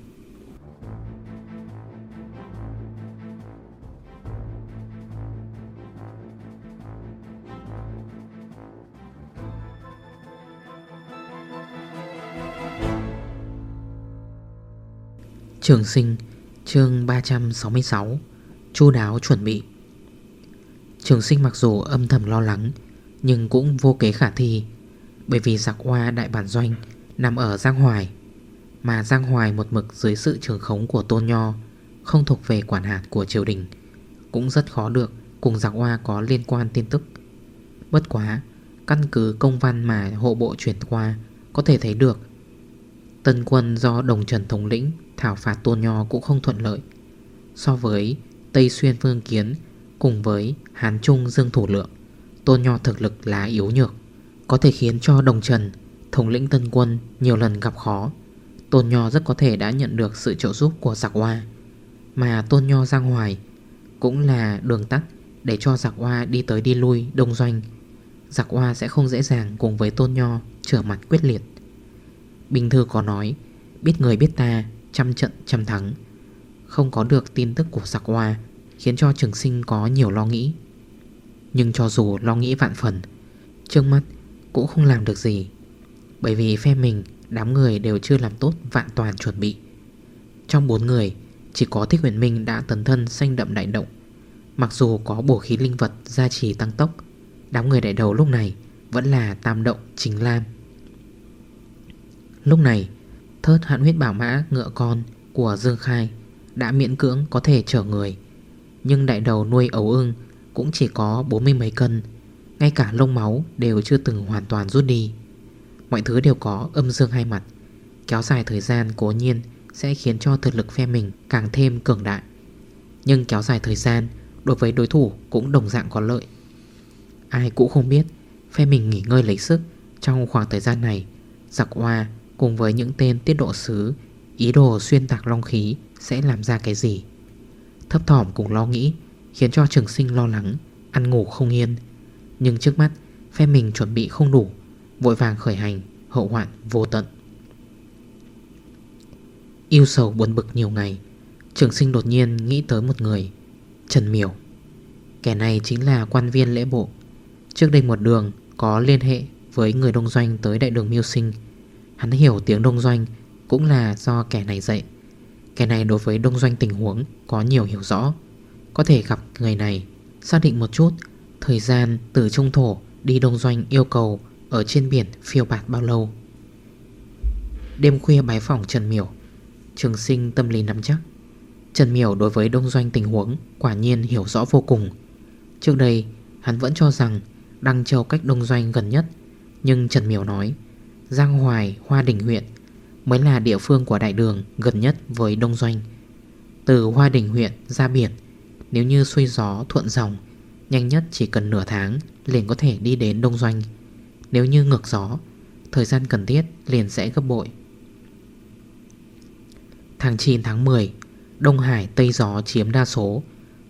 Trường sinh, chương 366 Chu đáo chuẩn bị. Trường sinh mặc dù âm thầm lo lắng, Nhưng cũng vô kế khả thi, Bởi vì giặc hoa đại bản doanh Nằm ở Giang Hoài, Mà Giang Hoài một mực dưới sự trường khống của Tôn Nho, Không thuộc về quản hạt của triều đình, Cũng rất khó được cùng giặc hoa có liên quan tin tức. Bất quá, Căn cứ công văn mà hộ bộ chuyển qua, Có thể thấy được, Tân quân do Đồng Trần thống lĩnh Thảo phạt Tôn Nho cũng không thuận lợi. So với Tây Xuyên Phương Kiến Cùng với Hán Trung Dương Thủ Lượng, Tôn Nho thực lực là yếu nhược, Có thể khiến cho Đồng Trần, Thống lĩnh Tân Quân nhiều lần gặp khó. Tôn Nho rất có thể đã nhận được sự trợ giúp của giặc hoa Mà Tôn Nho Giang Hoài Cũng là đường tắt để cho giặc hoa đi tới đi lui đông doanh. Giặc hoa sẽ không dễ dàng cùng với Tôn Nho trở mặt quyết liệt. Bình thư có nói, Biết người biết ta Trăm trận, trăm thắng. Không có được tin tức của giặc hoa Khiến cho trường sinh có nhiều lo nghĩ. Nhưng cho dù lo nghĩ vạn phần, Trước mắt cũng không làm được gì. Bởi vì phe mình, Đám người đều chưa làm tốt vạn toàn chuẩn bị. Trong bốn người, Chỉ có Thích Huyền Minh đã tấn thân xanh đậm đại động. Mặc dù có bổ khí linh vật gia trì tăng tốc, Đám người đại đầu lúc này Vẫn là tam động chính lam. Lúc này Thớt hạn huyết bảo mã ngựa con Của Dương Khai Đã miễn cưỡng có thể chở người. Nhưng đại đầu nuôi ấu ưng Cũng chỉ có bốn mươi mấy cân, Ngay cả lông máu đều chưa từng hoàn toàn rút đi. Mọi thứ đều có âm dương hai mặt, Kéo dài thời gian cố nhiên Sẽ khiến cho thực lực phe mình càng thêm cường đại. Nhưng kéo dài thời gian Đối với đối thủ cũng đồng dạng có lợi. Ai cũng không biết Phe mình nghỉ ngơi lấy sức Trong khoảng thời gian này, Giặc hoa cùng với những tên tiết độ sứ, Ý đồ xuyên tạc long khí Sẽ làm ra cái gì? Thấp thỏm cùng lo nghĩ, Khiến cho trường sinh lo lắng, Ăn ngủ không yên. Nhưng trước mắt, phe mình chuẩn bị không đủ, Vội vàng khởi hành, Hậu hoạn vô tận. Yêu sầu buồn bực nhiều ngày, Trường sinh đột nhiên nghĩ tới một người, Trần Miểu. Kẻ này chính là quan viên lễ bộ. Trước đây một đường có liên hệ với người đông doanh tới đại đường miêu sinh Hắn hiểu tiếng đông doanh cũng là do kẻ này dạy. Kẻ này đối với đông doanh tình huống có nhiều hiểu rõ. Có thể gặp người này, Xác định một chút Thời gian từ trung thổ đi đông doanh yêu cầu Ở trên biển phiêu bạt bao lâu. Đêm khuya bái phỏng Trần Miểu. Trường sinh tâm lý nắm chắc. Trần Miểu đối với đông doanh tình huống Quả nhiên hiểu rõ vô cùng. Trước đây, hắn vẫn cho rằng Đăng Châu cách đông doanh gần nhất, Nhưng Trần Miểu nói Giang Hoài, Hoa Đình huyện Mới là địa phương của đại đường gần nhất với đông doanh. Từ Hoa Đình huyện ra biển Nếu như xuôi gió thuận dòng Nhanh nhất chỉ cần nửa tháng Liền có thể đi đến đông doanh. Nếu như ngược gió Thời gian cần thiết liền sẽ gấp bội. Tháng 9 tháng 10 Đông Hải Tây gió chiếm đa số.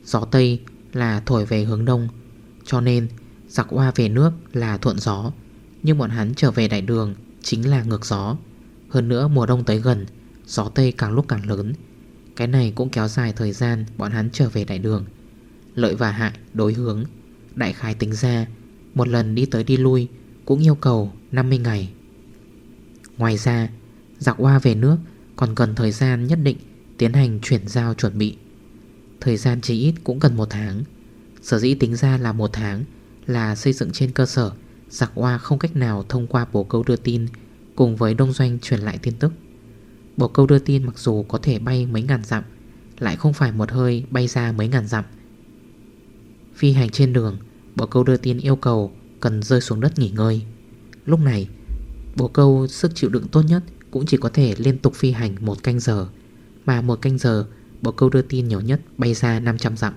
Gió Tây là thổi về hướng đông Cho nên giặc hoa về nước là thuận gió Nhưng bọn hắn trở về đại đường Chính là ngược gió. Hơn nữa mùa đông tới gần, Gió Tây càng lúc càng lớn. Cái này cũng kéo dài thời gian bọn hắn trở về đại đường. Lợi và hại, đối hướng, Đại khai tính ra, Một lần đi tới đi lui Cũng yêu cầu 50 ngày. Ngoài ra Giặc hoa về nước còn cần thời gian nhất định Tiến hành chuyển giao chuẩn bị. Thời gian chỉ ít cũng cần một tháng. Sở dĩ tính ra là một tháng Là xây dựng trên cơ sở Giặc hoa không cách nào thông qua bổ câu đưa tin, Cùng với đông doanh truyền lại tin tức. Bổ câu đưa tin mặc dù có thể bay mấy ngàn dặm, Lại không phải một hơi bay ra mấy ngàn dặm. Phi hành trên đường, bồ câu đưa tin yêu cầu Cần rơi xuống đất nghỉ ngơi. Lúc này, bồ câu sức chịu đựng tốt nhất Cũng chỉ có thể liên tục phi hành một canh giờ, Mà một canh giờ, bồ câu đưa tin nhiều nhất bay ra 500 dặm.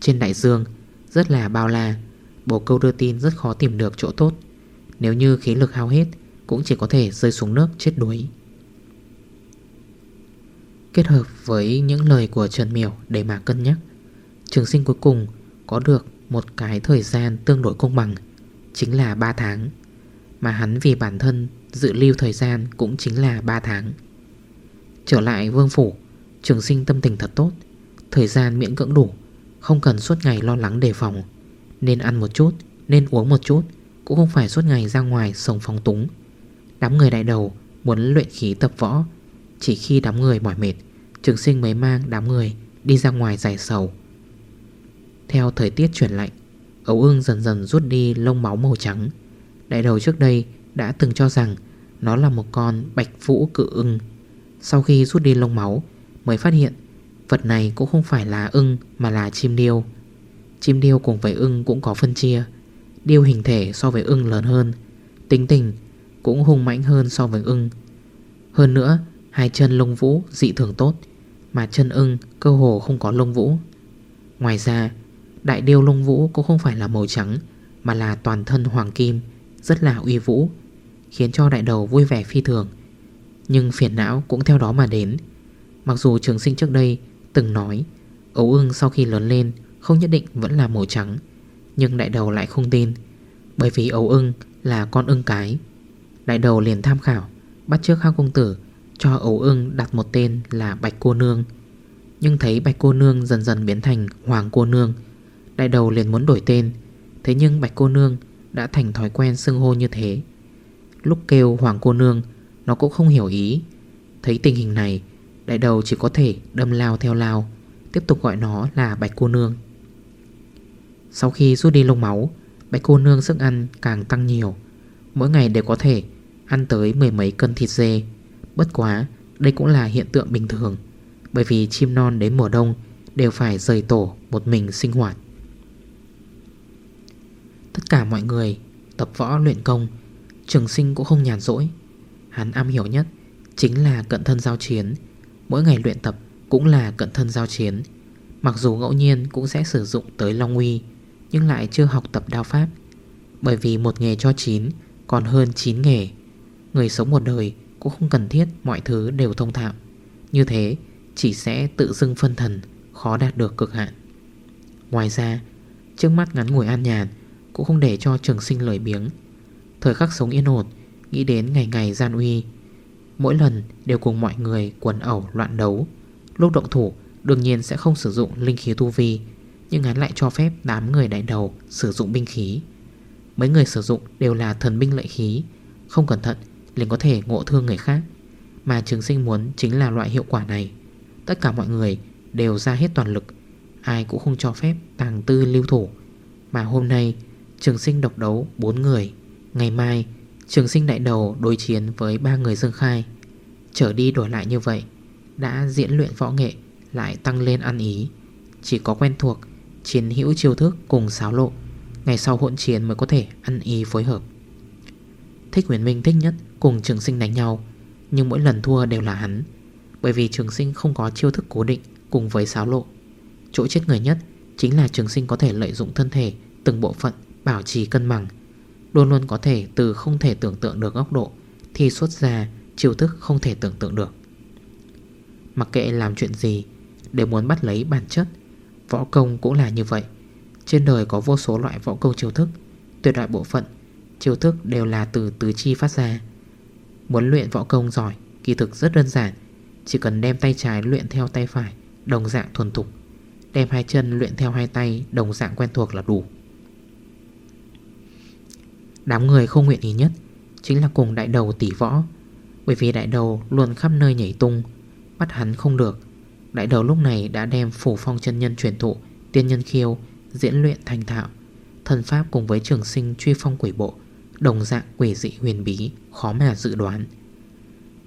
Trên đại dương, Rất là bao la Bộ câu đưa tin rất khó tìm được chỗ tốt. Nếu như khí lực hao hết, Cũng chỉ có thể rơi xuống nước chết đuối. Kết hợp với những lời của Trần Miểu Để mà cân nhắc, Trường sinh cuối cùng có được một cái thời gian tương đối công bằng, Chính là 3 tháng, Mà hắn vì bản thân dự lưu thời gian cũng chính là 3 tháng. Trở lại vương phủ, Trường sinh tâm tình thật tốt, Thời gian miễn cưỡng đủ, Không cần suốt ngày lo lắng đề phòng. Nên ăn một chút, nên uống một chút Cũng không phải suốt ngày ra ngoài sống phong túng. Đám người đại đầu muốn luyện khí tập võ Chỉ khi đám người mỏi mệt Trường sinh mới mang đám người đi ra ngoài giải sầu. Theo thời tiết chuyển lạnh Ấu ương dần dần rút đi lông máu màu trắng. Đại đầu trước đây đã từng cho rằng Nó là một con bạch vũ cự ưng. Sau khi rút đi lông máu Mới phát hiện Vật này cũng không phải là ưng mà là chim điêu. Chim điêu cùng với ưng cũng có phân chia. Điêu hình thể so với ưng lớn hơn, Tính tình cũng hung mãnh hơn so với ưng. Hơn nữa, Hai chân lông vũ dị thường tốt, Mà chân ưng cơ hồ không có lông vũ. Ngoài ra, Đại điêu lông vũ cũng không phải là màu trắng, Mà là toàn thân hoàng kim, Rất là uy vũ, Khiến cho đại đầu vui vẻ phi thường. Nhưng phiền não cũng theo đó mà đến. Mặc dù trường sinh trước đây từng nói, Ấu ưng sau khi lớn lên không nhất định vẫn là màu trắng, Nhưng đại đầu lại không tin, Bởi vì ấu ưng là con ưng cái. Đại đầu liền tham khảo, Bắt trước hao công tử Cho ấu ưng đặt một tên là Bạch Cô Nương. Nhưng thấy Bạch Cô Nương dần dần biến thành Hoàng Cô Nương, Đại đầu liền muốn đổi tên. Thế nhưng Bạch Cô Nương đã thành thói quen xưng hô như thế. Lúc kêu Hoàng Cô Nương, Nó cũng không hiểu ý. Thấy tình hình này, Đại đầu chỉ có thể đâm lao theo lao, Tiếp tục gọi nó là Bạch Cô Nương. Sau khi rút đi lông máu, Bạch Cô Nương sức ăn càng tăng nhiều. Mỗi ngày đều có thể Ăn tới mười mấy cân thịt dê. Bất quá, đây cũng là hiện tượng bình thường, Bởi vì chim non đến mùa đông Đều phải rời tổ một mình sinh hoạt. Tất cả mọi người Tập võ luyện công, Trường sinh cũng không nhàn rỗi. Hắn am hiểu nhất Chính là cận thân giao chiến. Mỗi ngày luyện tập cũng là cận thân giao chiến. Mặc dù ngẫu nhiên cũng sẽ sử dụng tới Long Uy nhưng lại chưa học tập đao pháp. Bởi vì một nghề cho chín, Còn hơn 9 nghề. Người sống một đời cũng không cần thiết Mọi thứ đều thông thạo. Như thế chỉ sẽ tự dưng phân thần Khó đạt được cực hạn. Ngoài ra Trước mắt ngắn ngủi an nhàn Cũng không để cho trường sinh lời biếng. Thời khắc sống yên ổn Nghĩ đến ngày ngày gian uy Mỗi lần đều cùng mọi người quần ẩu loạn đấu. Lúc động thủ đương nhiên sẽ không sử dụng linh khí tu vi nhưng hắn lại cho phép đám người đại đầu sử dụng binh khí. Mấy người sử dụng đều là thần binh lợi khí, Không cẩn thận liền có thể ngộ thương người khác. Mà trường sinh muốn chính là loại hiệu quả này. Tất cả mọi người đều ra hết toàn lực, Ai cũng không cho phép tàng tư lưu thủ. Mà hôm nay, trường sinh độc đấu 4 người. Ngày mai, Trường sinh đại đầu đối chiến với ba người Dương Khai. Trở đi đổi lại như vậy, Đã diễn luyện võ nghệ Lại tăng lên ăn ý. Chỉ có quen thuộc Chiến hữu chiêu thức cùng xáo lộ. Ngày sau hỗn chiến mới có thể ăn ý phối hợp. Thích Huyền Minh thích nhất Cùng trường sinh đánh nhau, Nhưng mỗi lần thua đều là hắn, Bởi vì trường sinh không có chiêu thức cố định Cùng với xáo lộ. Chỗ chết người nhất Chính là trường sinh có thể lợi dụng thân thể Từng bộ phận bảo trì cân bằng, Luôn luôn có thể từ không thể tưởng tượng được góc độ Thì xuất ra chiêu thức không thể tưởng tượng được. Mặc kệ làm chuyện gì, Đều muốn bắt lấy bản chất Võ công cũng là như vậy. Trên đời có vô số loại võ công chiêu thức, Tuyệt đại bộ phận Chiêu thức đều là từ tứ chi phát ra. Muốn luyện võ công giỏi, Kỳ thực rất đơn giản, Chỉ cần đem tay trái luyện theo tay phải, Đồng dạng thuần thục. Đem hai chân luyện theo hai tay, Đồng dạng quen thuộc là đủ. Đám người không nguyện ý nhất Chính là cùng đại đầu tỷ võ, Bởi vì đại đầu luôn khắp nơi nhảy tung, Bắt hắn không được. Đại đầu lúc này đã đem phủ phong chân nhân truyền thụ, Tiên nhân khiêu, Diễn luyện thành thạo. Thần pháp cùng với trường sinh truy phong quỷ bộ, Đồng dạng quỷ dị huyền bí, Khó mà dự đoán.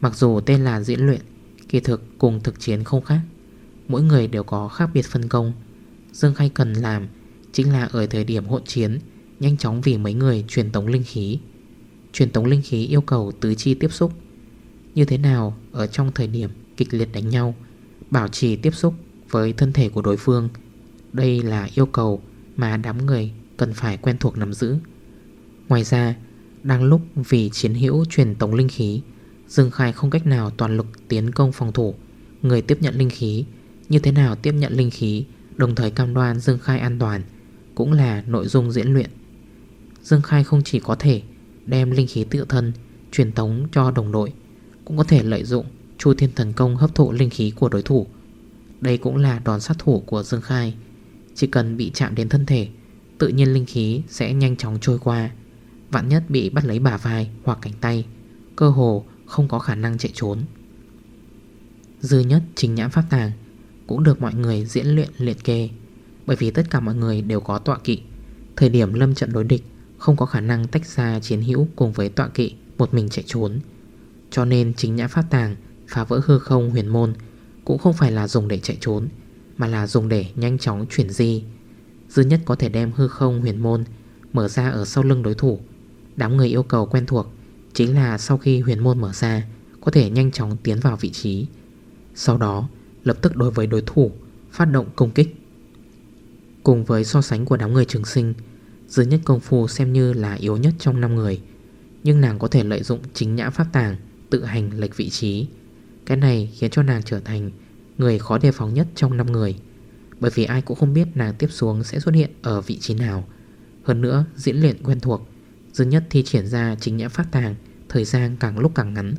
Mặc dù tên là diễn luyện, Kỳ thực cùng thực chiến không khác. Mỗi người đều có khác biệt phân công. Dương Khai cần làm Chính là ở thời điểm hỗn chiến, Nhanh chóng vì mấy người truyền tống linh khí. Truyền tống linh khí yêu cầu tứ chi tiếp xúc. Như thế nào ở trong thời điểm kịch liệt đánh nhau Bảo trì tiếp xúc với thân thể của đối phương. Đây là yêu cầu mà đám người cần phải quen thuộc nắm giữ. Ngoài ra, Đang lúc vì chiến hữu truyền tống linh khí, Dương Khai không cách nào toàn lực tiến công phòng thủ. Người tiếp nhận linh khí, Như thế nào tiếp nhận linh khí, Đồng thời cam đoan Dương Khai an toàn, Cũng là nội dung diễn luyện. Dương Khai không chỉ có thể đem linh khí tự thân truyền tống cho đồng đội, Cũng có thể lợi dụng Chu Thiên Thần Công hấp thụ linh khí của đối thủ. Đây cũng là đòn sát thủ của Dương Khai. Chỉ cần bị chạm đến thân thể, Tự nhiên linh khí sẽ nhanh chóng trôi qua. Vạn nhất bị bắt lấy bả vai hoặc cánh tay, Cơ hồ không có khả năng chạy trốn. Dư nhất chính nhãn pháp tàng Cũng được mọi người diễn luyện liệt kê. Bởi vì tất cả mọi người đều có tọa kỵ, Thời điểm lâm trận đối địch không có khả năng tách ra chiến hữu cùng với tọa kỵ Một mình chạy trốn. Cho nên chính nhãn pháp tàng phá vỡ hư không huyền môn Cũng không phải là dùng để chạy trốn, Mà là dùng để nhanh chóng chuyển di. Dư nhất có thể đem hư không huyền môn Mở ra ở sau lưng đối thủ, Đám người yêu cầu quen thuộc, Chính là sau khi huyền môn mở ra, Có thể nhanh chóng tiến vào vị trí. Sau đó, lập tức đối với đối thủ Phát động công kích. Cùng với so sánh của đám người trường sinh Dư nhất công phu xem như là yếu nhất trong 5 người, Nhưng nàng có thể lợi dụng chính nhã pháp tàng Tự hành lệch vị trí. Cái này khiến cho nàng trở thành Người khó đề phóng nhất trong 5 người, Bởi vì ai cũng không biết nàng tiếp xuống Sẽ xuất hiện ở vị trí nào. Hơn nữa, diễn luyện quen thuộc Dư nhất thi triển ra chính nhã phát tàng, Thời gian càng lúc càng ngắn.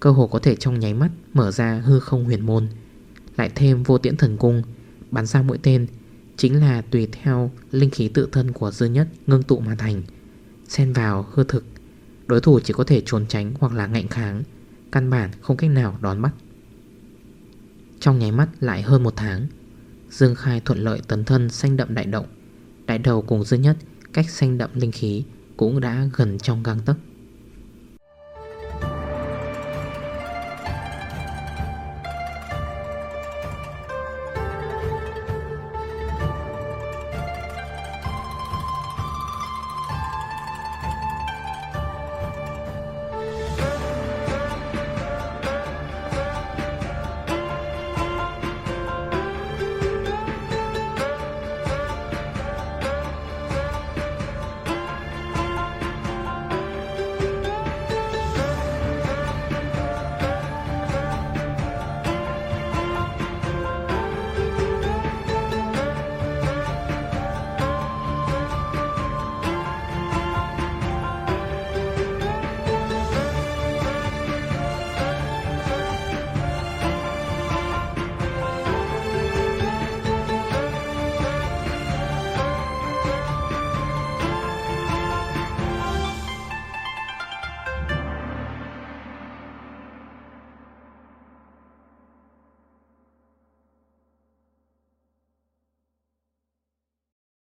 Cơ hồ có thể trong nháy mắt Mở ra hư không huyền môn, Lại thêm vô tiễn thần cung, Bắn ra mũi tên, Chính là tùy theo linh khí tự thân của dư nhất ngưng tụ mà thành. Xen vào hư thực, Đối thủ chỉ có thể trốn tránh hoặc là ngạnh kháng. Căn bản không cách nào đón bắt. Trong nháy mắt lại hơn một tháng, Dương Khai thuận lợi tấn thân xanh đậm đại động. Đại đầu cùng dư nhất cách xanh đậm linh khí cũng đã gần trong găng tấc.